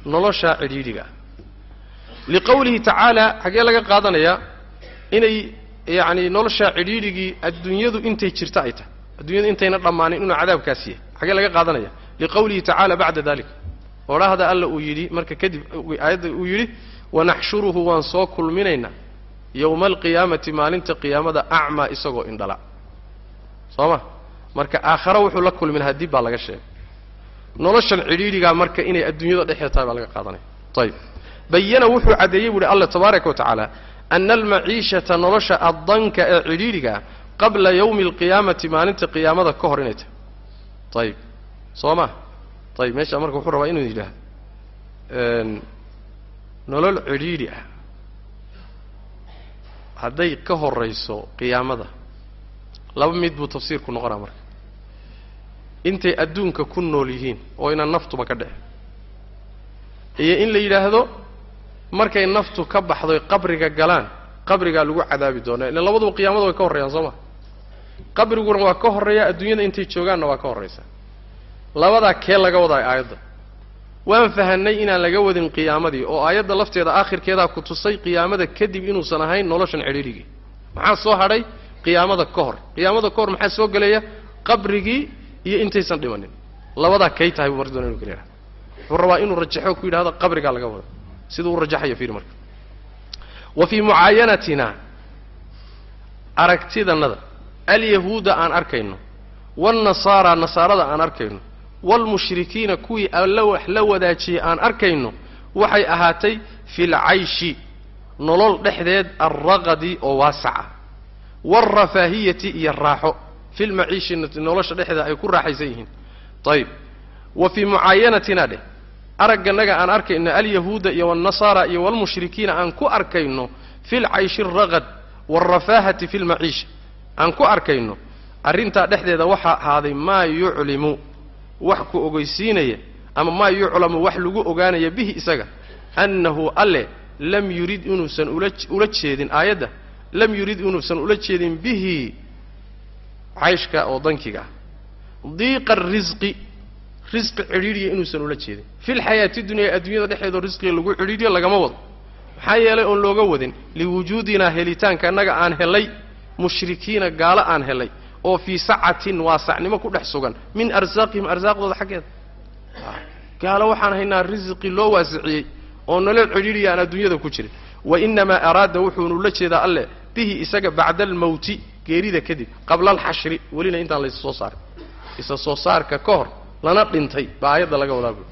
noloshaa cidhiidhiga liqowlihi tacaala xaggee laga qaadanayaa inay yacni noloshaa cidhiidhigii adduunyadu intay jirta ay tahay. Adduunyadu intayna dhammaanin inuu cadaabkaas yahay. Xaggee laga qaadanaya liqowlihi tacala bacda dalik odhahda alla uu yidhi marka kadib aayadda uu yidhi wanaxshuruhu waan soo kulminaynaa yowma alqiyaamati maalinta qiyaamada acmaa isagoo indhala soo ma marka aakhare wuxuu la kulminahaa dib baa laga sheegay noloshan cidhiidhigaa marka inay adduunyada dhexdeed tahay baa laga qaadanaya ayib bayana wuxuu caddeeyey bu uhi alla tabaaraka wa tacaala ana almaciishata nolosha addanka ee cidhiidhigaa qabla yowmi alqiyaamati maalinta qiyaamada ka hor inay tahay ayib soo ma ayib meesha marka wuxuu rabaa inuu yidhaahdo. Nolol cidhiidhi ah. Hadday ka horayso qiyaamada laba mid buu tafsiirku noqonaa marka. Intay adduunka ku nool yihiin oo inaan naftuba ka dhece iyo in la yidhaahdo markay naftu ka baxdoy qabriga galaan qabrigaa lagu cadaabi doonaa. Illa labaduba qiyaamada way ka horreeyaan soo ma qabriguna waa ka horreeya adduunyada intay joogaanna waa ka horraysaa labadaa kee laga wadaa aayadda waan fahanay inaan laga wadin qiyaamadii oo aayadda lafteeda aakhirkeedaa ku tusay qiyaamada kadib inuusan ahayn noloshan cidhiidhigii maxaa soo hadhay? Qiyaamada ka hor. Qiyaamada ka hor maxaa soo gelaya qabrigii iyo intaysan dhimanin. Labadaa kay tahay buu marka doona inu kala yidhahdo wuxuu rabaa inuu rajaxo ku yidhahdo qabrigaa laga wada siduu u rajaxayo fiiri marka. Wa fii mucaayanatina aragtidannada alyahuuda aan arkayno waalnasaara nasaarada aan arkayno waalmushrikiina kuwii alla wax la wadaajiyey aan arkayno waxay ahaatay fi lcayshi nolol dhexdeed alraqadi oo waasaca waalrafaahiyati iyo raaxo fi nolosha dhexdeeda ay ku raaxaysan yihiin ayib wa fii mucaayanatina dheh aragganaga aan arkayno alyahuuda iyo waalnasaara iyo waalmushrikiina aan ku arkayno fi lcayshi alraqad waalrafaahati fi lmaciisha aan ku arkayno arrintaa dhexdeeda waxaa ahaaday maa yuclimu wax ku ogeysiinaya ama maa yuclamu wax lagu ogaanaya bihi isaga annahu alle lam yurid inuusan ula jeedin aayadda lam yurid inuusan ula jeedin bihi cayshka oo dankiga ah. Diiqa arisqi risqi cidhiidhiya inuusan ula jeedin. Fi lxayaati dunya adduunyada dhexeedoo risqiga lagu cidhiidhiyo lagama wado. Maxaa yeelay oon looga wadin liwujuudinaa helitaanka annaga aan helay mushrikiina gaalo aan helay oo fii sacatin waasacnimo ku dhex sugan min arsaaqihim arsaaqdooda xaggeeda. Gaalo waxaan haynaa risqi loo waasiciyey oo nolol cidhiidhiya aan adduunyada ku jirin. Wa inamaa araada wuxuunu la jeedaa alleh bihi isaga bacda almawti geerida kadib qabla alxashri welina intaan laysa soo saarin. Isa soo saarka ka hor lana dhintay baa aayadda laga wadaa buui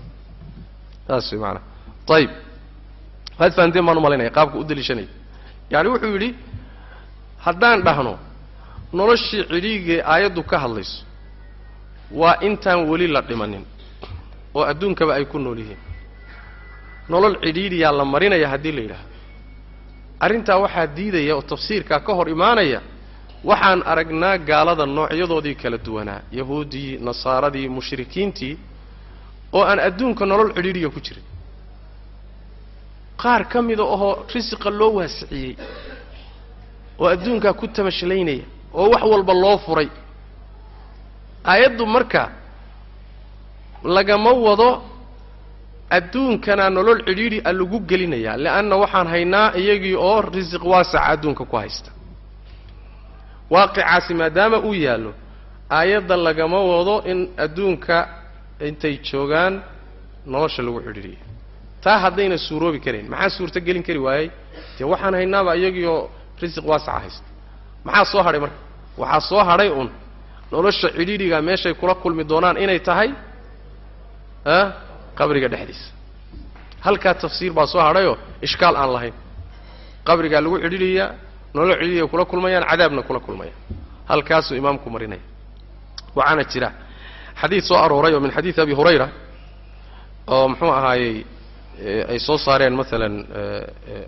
saas maanaa ayib waad fahanteen baan u malaynaya qaabka u daliishanaya. Yaani wuxuu yidhi haddaan dhahno noloshii cidhiigee aayaddu ka hadlayso waa intaan weli la dhimanin oo adduunkaba ay ku nool yihiin nolol cidhiidhiyaa la marinaya haddii la yidhaahdo. Arrintaa waxaa diidaya oo tafsiirkaa ka hor imaanaya waxaan aragnaa gaalada noocyadoodii kala duwanaa yahuuddii nasaaradii mushrikiintii oo aan adduunka nolol cidhiidhiya ku jirin. Qaar ka mida ohoo risiqa loo waasiciyey oo adduunkaa ku tamashlaynaya oo wax walba loo furay. Aayaddu marka lagama wado adduunkana nolol cidhiidhi a lagu gelinayaa leanna waxaan haynaa iyagii oo risiq waasaca adduunka ku haysta. Waaqicaasi maadaama uu yaallo aayadda lagama wado in adduunka intay joogaan nolosha lagu cidhiidhiyo. Taa haddayna suuroobi karayn maxaa suurto gelin kari waayey? Dee waxaan haynaaba iyagii oo risiq waasaca haysta maxaa soo hadhay marka? Waxaa soo hadhay un. Nolosha cidhiidhiga meeshay kula kulmi doonaan inay tahay qabriga dhexdiisa. Halkaa tafsiir baa soo hadhayoo ishkaal aan lahayn. Qabrigaa lagu cidhiidhiyaa nolol cidhiidhiga kula kulmayaan cadaabna kula kulmayaan. Halkaasuu imaamku marinaya. Waxaana jira xadiid soo arooray oo min xadiidi abi hurayra oo muxuu ahaayey ay soo saareen maalan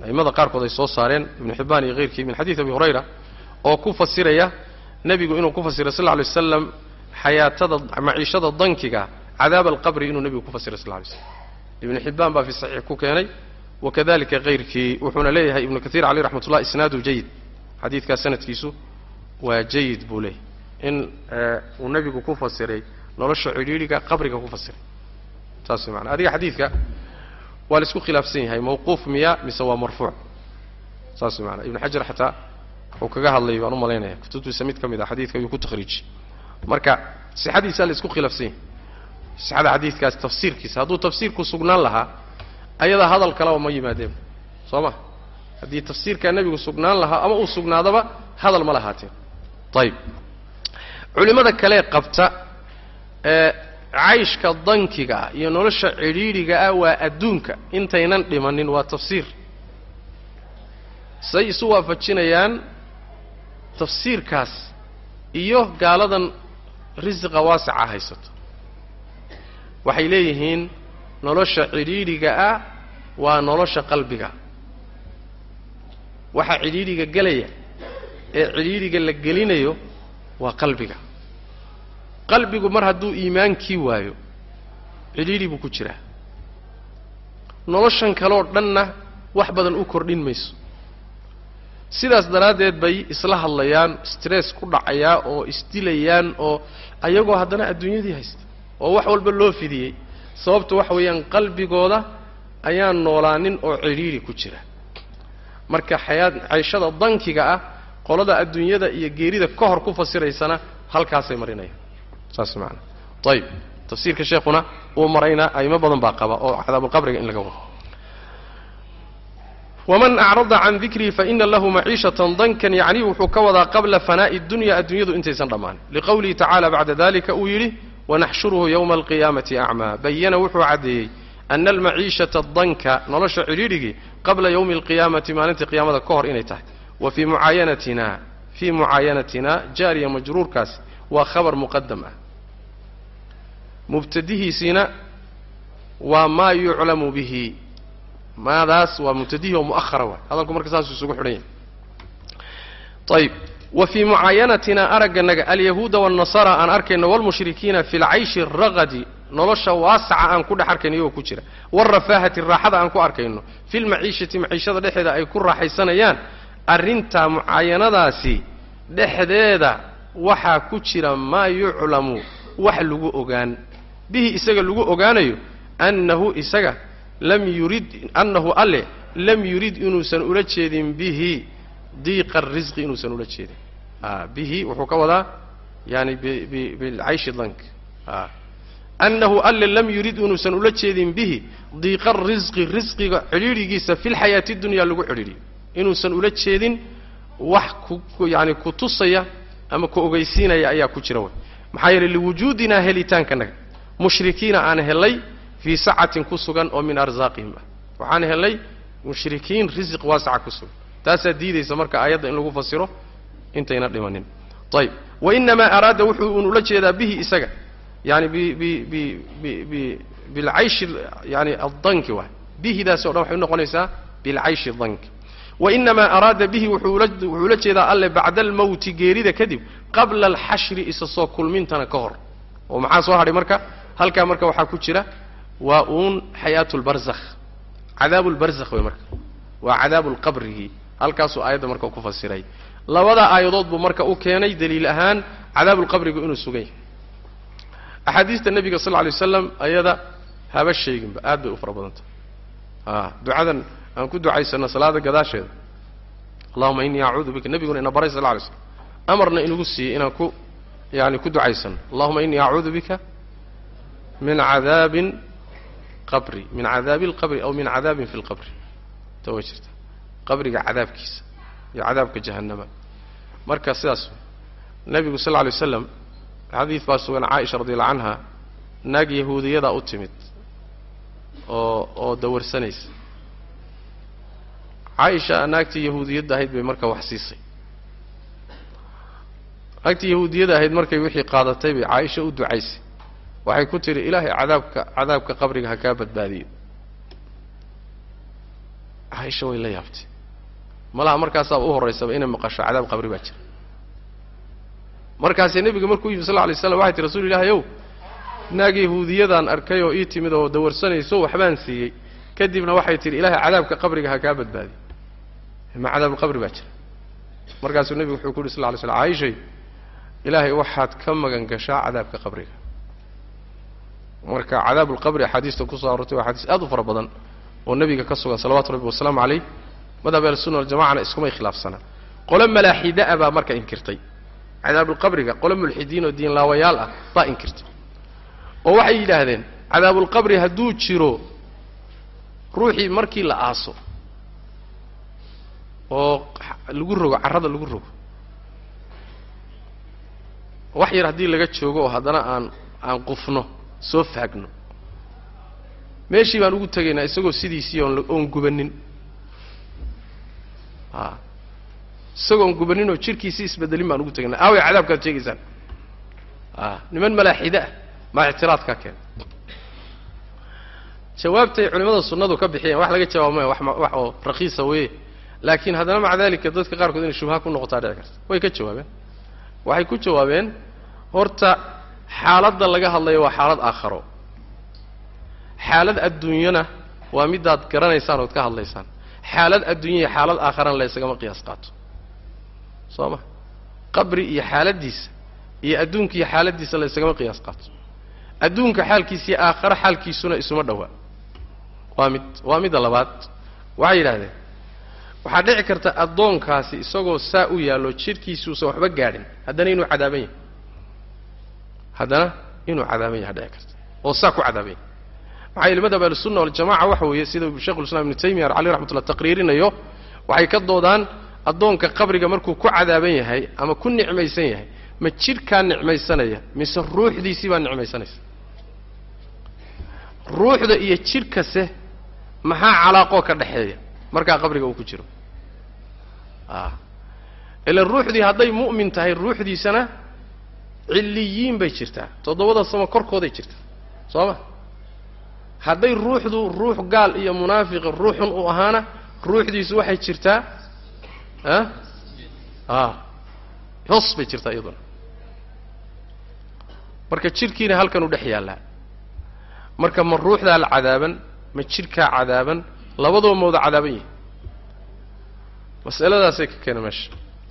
a'immada qaarkood ay soo saareen ibnu xibbaan iyo hayrkii min xadiidi abi hurayra oo ku fasiraya nebigu inuu ku fasiray sal lla lay waslam xayaatada maciishada dankiga cadaab alqabri inuu nebigu ku fasiray lla lay slam ibnu xibbaan baa fi saxiix ku keenay wakadalika hayrkii wuxuuna leeyahay ibnu kaiir caleyh raxmat ullah isnaadu jayid xadiidkaas sanadkiisu waa jayid buu leeyahy in uu nebigu ku fasiray nolosha cidhiidhiga qabriga ku fasiray. Saas maana adiga xadiidka waa la isku khilaafsan yahay mawquuf miya mise waa marfuuc saas maana ibnu xajar xataa wuxuu kaga hadlay baan u malaynaya. Kutubtiisa mid ka mid ah xadiidka ayuu ku takhriijiyey marka sixadiisaa la isku khilaafsan yahay sixada xadiidkaas tafsiirkiisa hadduu tafsiirku sugnaan lahaa ayadaa hadal kaleba ma yimaadeen. Soo ma? Haddii tafsiirkaa nebigu sugnaan lahaa ama uu sugnaadaba hadal ma lahaateen. Ayib culimmada kalee qabta ee cayshka dankiga ah iyo nolosha cidhiidhiga ah waa adduunka. Intaynan dhimanin waa tafsiir. Say isu waafajinayaan tafsiirkaas iyo gaaladan risiqa waasaca haysato. Waxay leeyihiin nolosha cidhiidhiga ah waa nolosha qalbiga. Waxa cidhiidhiga gelaya ee cidhiidhiga la gelinayo waa qalbiga. Qalbigu mar hadduu iimaankii waayo cidhiidhi buu ku jiraa. Noloshan kaleoo dhanna wax badan u kordhin mayso sidaas daraaddeed bay isla hadlayaan stress ku dhacayaa oo isdilayaan oo ayagoo haddana adduunyadii haysta oo wax walba loo fidiyey. Sababta waxa weeyaan qalbigooda ayaan noolaanin oo cidhiidhi ku jira. Marka xayaa cayshada dankiga ah qolada adduunyada iyo geerida ka hor ku fasiraysana halkaasay marinayaan. Saas macanaa ayib tafsiirka sheekhuna uu marayna a'imo badan baa qaba oo cadaabulqabriga in laga wado waman acrada can dikrii faina lahu maciishatan dankan yacni wuxuu ka wadaa qabla fanaa'i dunya adduunyadu intaysan dhammaanin liqowlihi tacala bacda dalika uu yidhi wanaxshuruhu yowma alqiyaamati acmaa bayana wuxuu caddeeyey ana almaciishata danka nolosha cidhiidhigii qabla yowmi alqiyaamati maalinta qiyaamada ka hor inay tahay wa fii mucaayanatina fii mucaayanatina jaariya majruurkaas waa khabar muqadam ah mubtadihiisiina waa maa yuclamu bihi maadaas waa mubtadihii oo mu'ahara waay. Hadalku marka saasuu isugu xidhan yahay. Ayib wa fii mucaayanatina aragganaga alyahuuda waannasara aan arkayno walmushrikiina fi lcayshi araqadi nolosha waasaca aan ku dhex arkayno iyagoo ku jira. Waalrafaahati raaxada aan ku arkayno. Fi lmaciishati maciishada dhexeeda ay ku raaxaysanayaan. Arrintaa mucaayanadaasi dhexdeeda waxaa ku jira maa yuclamu wax lagu ogaan. Bihi isaga lagu ogaanayo annahu isaga lam yurid annahu alle lam yurid inuusan ula jeedin bihi diiqa risqi inuusan ula jeedin. Bihi wuxuu ka wadaa yani bilcayshi dank annahu alle lam yurid inuusan ula jeedin bihi diiqa risqi risqiga cidhiidhigiisa fi lxayaati dunya lagu cidhiidhiyo inuusan ula jeedin wax yani ku tusaya ama ku ogeysiinaya ayaa ku jira way maxaa yeelay liwujuudinaa helitaankanaga mushrikiina aan helay fii sacatin ku sugan oo min arsaaqihim ah. Waxaan helay mushrikiin risiq waasaca ku sugan. Taasaa diidaysa marka aayadda in lagu fasiro intayna dhimanin. Ayib wainamaa araada wuxuu un ula jeedaa bihi isaga. Yani bilcayshi yani addanki waay bihidaasi o dhan waxay unoqonaysaa bilcayshi danki wainamaa araada bihi wuxuu ula jeedaa alle bacda almowti geerida kadib qabla alxashri isa soo kulmintana ka hor. Oo maxaa soo hadhay marka? Halkaa marka waxaa ku jira waa uun xayaatu lbarzakh cadaabu lbarzakh wey marka. Waa cadaabu lqabrigii halkaasuu aayadda marka ku fasiray. Labada aayadood buu marka u keenay daliil ahaan cadaabulqabrigu inuu sugan yahay axaadiista nebiga sal lla waslam ayada haba sheeginba aad bay u fara badanta. A ducadan aan ku ducaysano salaada gadaasheeda. Allahuma innii acuudu bika. Nebiguna ina baray sal lla alay slam amarna inugu siiyey inaan ku yani ku ducaysano allahuma innii acuudu bika min cadaabin qabri min cadaabi alqabri aw min cadaabin fi lqabri ta way jirta. Qabriga cadaabkiisa iyo cadaabka jahannama. Marka sidaas nebigu sal lla alay waslam xadiid baa sugan caaisha radiallahu canha naag yahuudiyadaa u timid oo oo dawarsanaysa. Caaisha naagtii yahuudiyadda ahayd bay marka wax siisay. Naagtii yahuudiyada ahayd markay wixii qaadatay bay caaisha u ducaysay waxay ku tidhi ilaahay cadaabka cadaabka qabriga ha kaa badbaadiyo. Caaisha way la yaabtay. Malaha markaasaaba u horraysaba inay maqasho cadaab qabri baa jira. Markaasee nebiga markuu yimi sal lla alay slam waxay tii rasuul ilahi ow naag yahuudiyadaan arkay oo ii timid oo dawarsanayso waxbaan siiyey. Kadibna waxay tidhi ilaahay cadaabka qabriga ha kaa badbaadiyo. Ma cadaabulqabri baa jira. Markaasuu nebigu wuxuu ku yidhi sal lla alay slam caaishay ilaahay waxaad ka magan gashaa cadaabka qabriga marka cadaabulqabri axaadiista ku soo arortay waa axaadiis aad u fara badan oo nebiga ka sugan salawatu rabbi wasalaamu calayh madhab ahlusunna waljamacana iskumay khilaafsanaa qolo malaaxidaa baa marka inkirtay. Cadaabulqabriga qolo mulxidiin oo diinlaawayaal ah baa inkirtay. Oo waxay yidhaahdeen cadaabulqabri hadduu jiro ruuxii markii la aaso oo lagu rogo carrada lagu rogo. Wax yar haddii laga joogo oo haddana aan aan qufno soo faagno. Meeshii baan ugu tegaynaa isagoo sidiisii oon oon gubanin a isagoon gubanin oo jirkiisii isbedelin baan ugu tegaynaa. Aaway cadaabkaad sheegaysaan. A niman malaaxida ah maa ictiraadkaa keena jawaabtay culimmada sunnadu ka bixiyeen. Wax laga jawaaba maya wax ma wax oo rakiisa weye laakiin haddana maca dalika dadka qaarkood inay shubha ku noqotaa dhici karta. Way ka jawaabeen. Waxay ku jawaabeen horta xaaladda laga hadlayo waa xaalad aakharo. Xaalad adduunyana waa midaad garanaysaan ood ka hadlaysaan. Xaalad adduunya iyo xaalad aakharana la ysagama qiyaas qaato. Soo ma? Qabri iyo xaaladdiisa iyo adduunka iyo xaaladdiisa la ysagama qiyaas qaato. Adduunka xaalkiisa iyo aakhare xaalkiisuna isuma dhowaa waa mid waa midda labaad. Waxay yidhahdeen waxaa dhici karta addoonkaasi isagoo saa u yaallo jidhkiisuusan waxba gaadhin. Haddana inuu cadaaban yahay haddana inuu cadaaban yaha dhici karta oo saa ku cadaaban yahay maxaa madhab ahlusunna waljamaca waxa weeye sida sheikhulislam ibnu taymiya caleyh raxmatullah taqriirinayo waxay ka doodaan addoonka qabriga markuu ku cadaaban yahay ama ku nicmaysan yahay ma jidhkaa nicmaysanaya mise ruuxdiisii baa nicmaysanaysa? Ruuxda iyo jidhkase maxaa calaaqoo ka dhexeeya markaa qabriga uu ku jiro. A ila ruuxdii hadday mu'min tahay ruuxdiisana cilliyiin bay jirtaa. Toddobada samo korkooday jirtaa. Soo ma hadday ruuxdu ruux gaal iyo munaafiqi ruuxun u ahaana ruuxdiisu waxay jirtaa a a hoos bay jirtaa iyaduna. Marka jidhkiina halkanuu dhex yaallaa marka ma ruuxdaa la cadaaban ma jidhkaa cadaaban labadaba mawda cadaaban yihi masaladaasay ka keena meesha.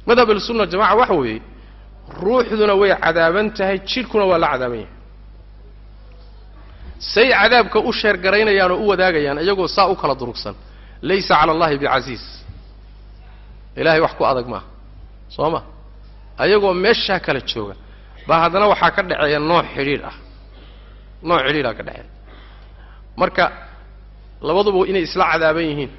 Madhab ahlusunna jamaca waxa weeye ruuxduna way cadaaban tahay jidhkuna waa la cadaaban yahay. Say cadaabka u sheergaraynayaan oo u wadaagayaan iyagoo saa u kala durugsan. Laysa cala allahi bicasiis ilahay wax ku adag maaha. Soo ma? Ayagoo meeshaa kala jooga. Baa haddana waxaa ka dhexeeya nooc xidhiidh ah. Nooc xidhiidhaa ka dhexeeya marka labaduba inay isla cadaaban yihiin.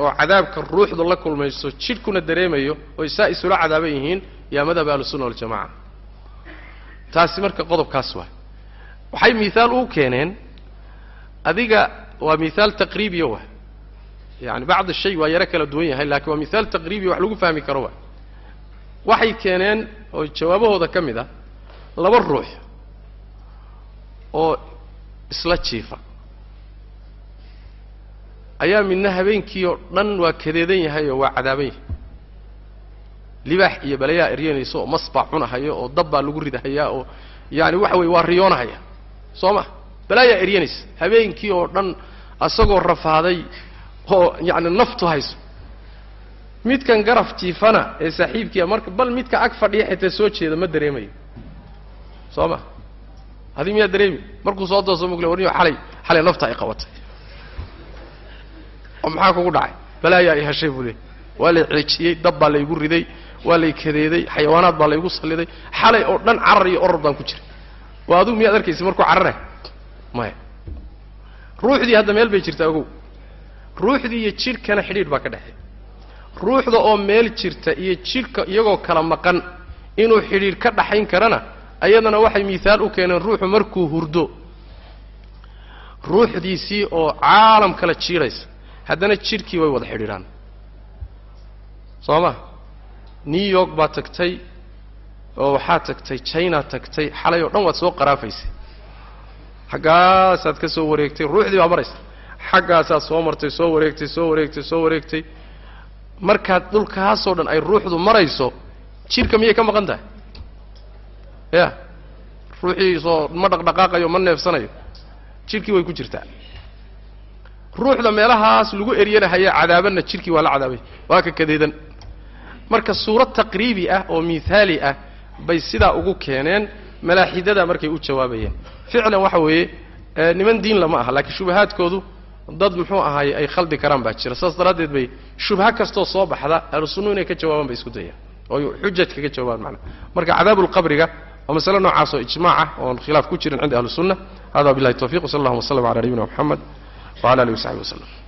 Oo cadaabka ruuxdu la kulmayso jidhkuna dareemayo oy saa isula cadaaban yihiin yaa madhab ahlusunna waljamaca taasi marka qodobkaas waay. Waxay mihaal u keeneen adiga waa mihaal taqriibiya wa yani bacd shay waa yaro kala duwan yahay lakiin waa mihaal taqriibiya wax lagu fahmi karo wa waxay keeneen oo jawaabahooda ka mid ah laba ruux oo isla jiifa. Ayaa midna habeenkii oo dhan waa kadeedan yahay oo waa cadaaban yahay libaax iyo balayaa eryanaysa oo mas baa cunahaya oo dab baa lagu ridahayaa oo yaani waxa weye waa riyoonahaya. Soo ma? Balaayaa eryanaysa habeenkii oo dhan asagoo rafaaday oo yacni naftu hayso. Midkan garaf jiifana ee saaxiibkiia marka bal midka ag fadhiya xitaa soo jeeda ma dareemayo. Soo ma? Adi miyaa dareemi? Markuu soo dooso mugle warniyo xalay xalay nafta ay qabatay. Oo maxaa kugu dhacay? Balaayaa i heshay buu leey waa lay ceejiyey dab baa laygu riday waa lay kadeeday xayawaanaad baa laygu salliday xalay oo dhan carar iyo oror baan ku jiray. Waa adugu miyaad arkaysa markuu cararaya maya ruuxdii hadda meel bay jirtaa ogow. Ruuxdii iyo jidhkana xidhiidh baa ka dhexeeya ruuxda oo meel jirta iyo jidhka iyagoo kala maqan inuu xidhiidh ka dhaxayn karana ayadana waxay miihaal u keeneen ruuxu markuu hurdo. Ruuxdiisii oo caalam kala jiiraysa haddana jidhkii way wada xidhiidhaan. Soo ma new york baad tagtay oo waxaad tagtay china tagtay xalay oo dhan waad soo qaraafaysay xaggaasaad ka soo wareegtay ruuxdii baa maraysa. Xaggaasaad soo martay soo wareegtay soo wareegtay soo wareegtay. Markaad dhulkaasoo dhan ay ruuxdu marayso jidhka miyay ka maqan tahay? Ya ruuxiisoo ma dhaqdhaqaaqayo ma neefsanayo. Jidhkii way ku jirtaa. Ruuxda meelahaas lagu eryanahaya cadaabanna jidhkii waa la cadaabay waa ka kadeedan marka suurad taqriibi ah oo mihaali ah bay sidaa ugu keeneen malaaxidada markay u jawaabayeen. Ficlan waxa weeye niman diin lama aha laakiin shubahaadkoodu dad muxuu ahaay ay khaldi karaan baa jira. Saas daraaddeed bay shubha kastoo soo baxda ahlu sunnu inay ka jawaabaan bay isku dayaan. Oo xujaj kaga jawaabaan macnaa marka cadaabulqabriga waa masale noocaas oo ijmaac ah oon khilaaf ku jirin cinda ahli sunna hada billahi tawfiq wsala allahuma w slam ala nabiyina mxamed wala alihi wasaxbi waslem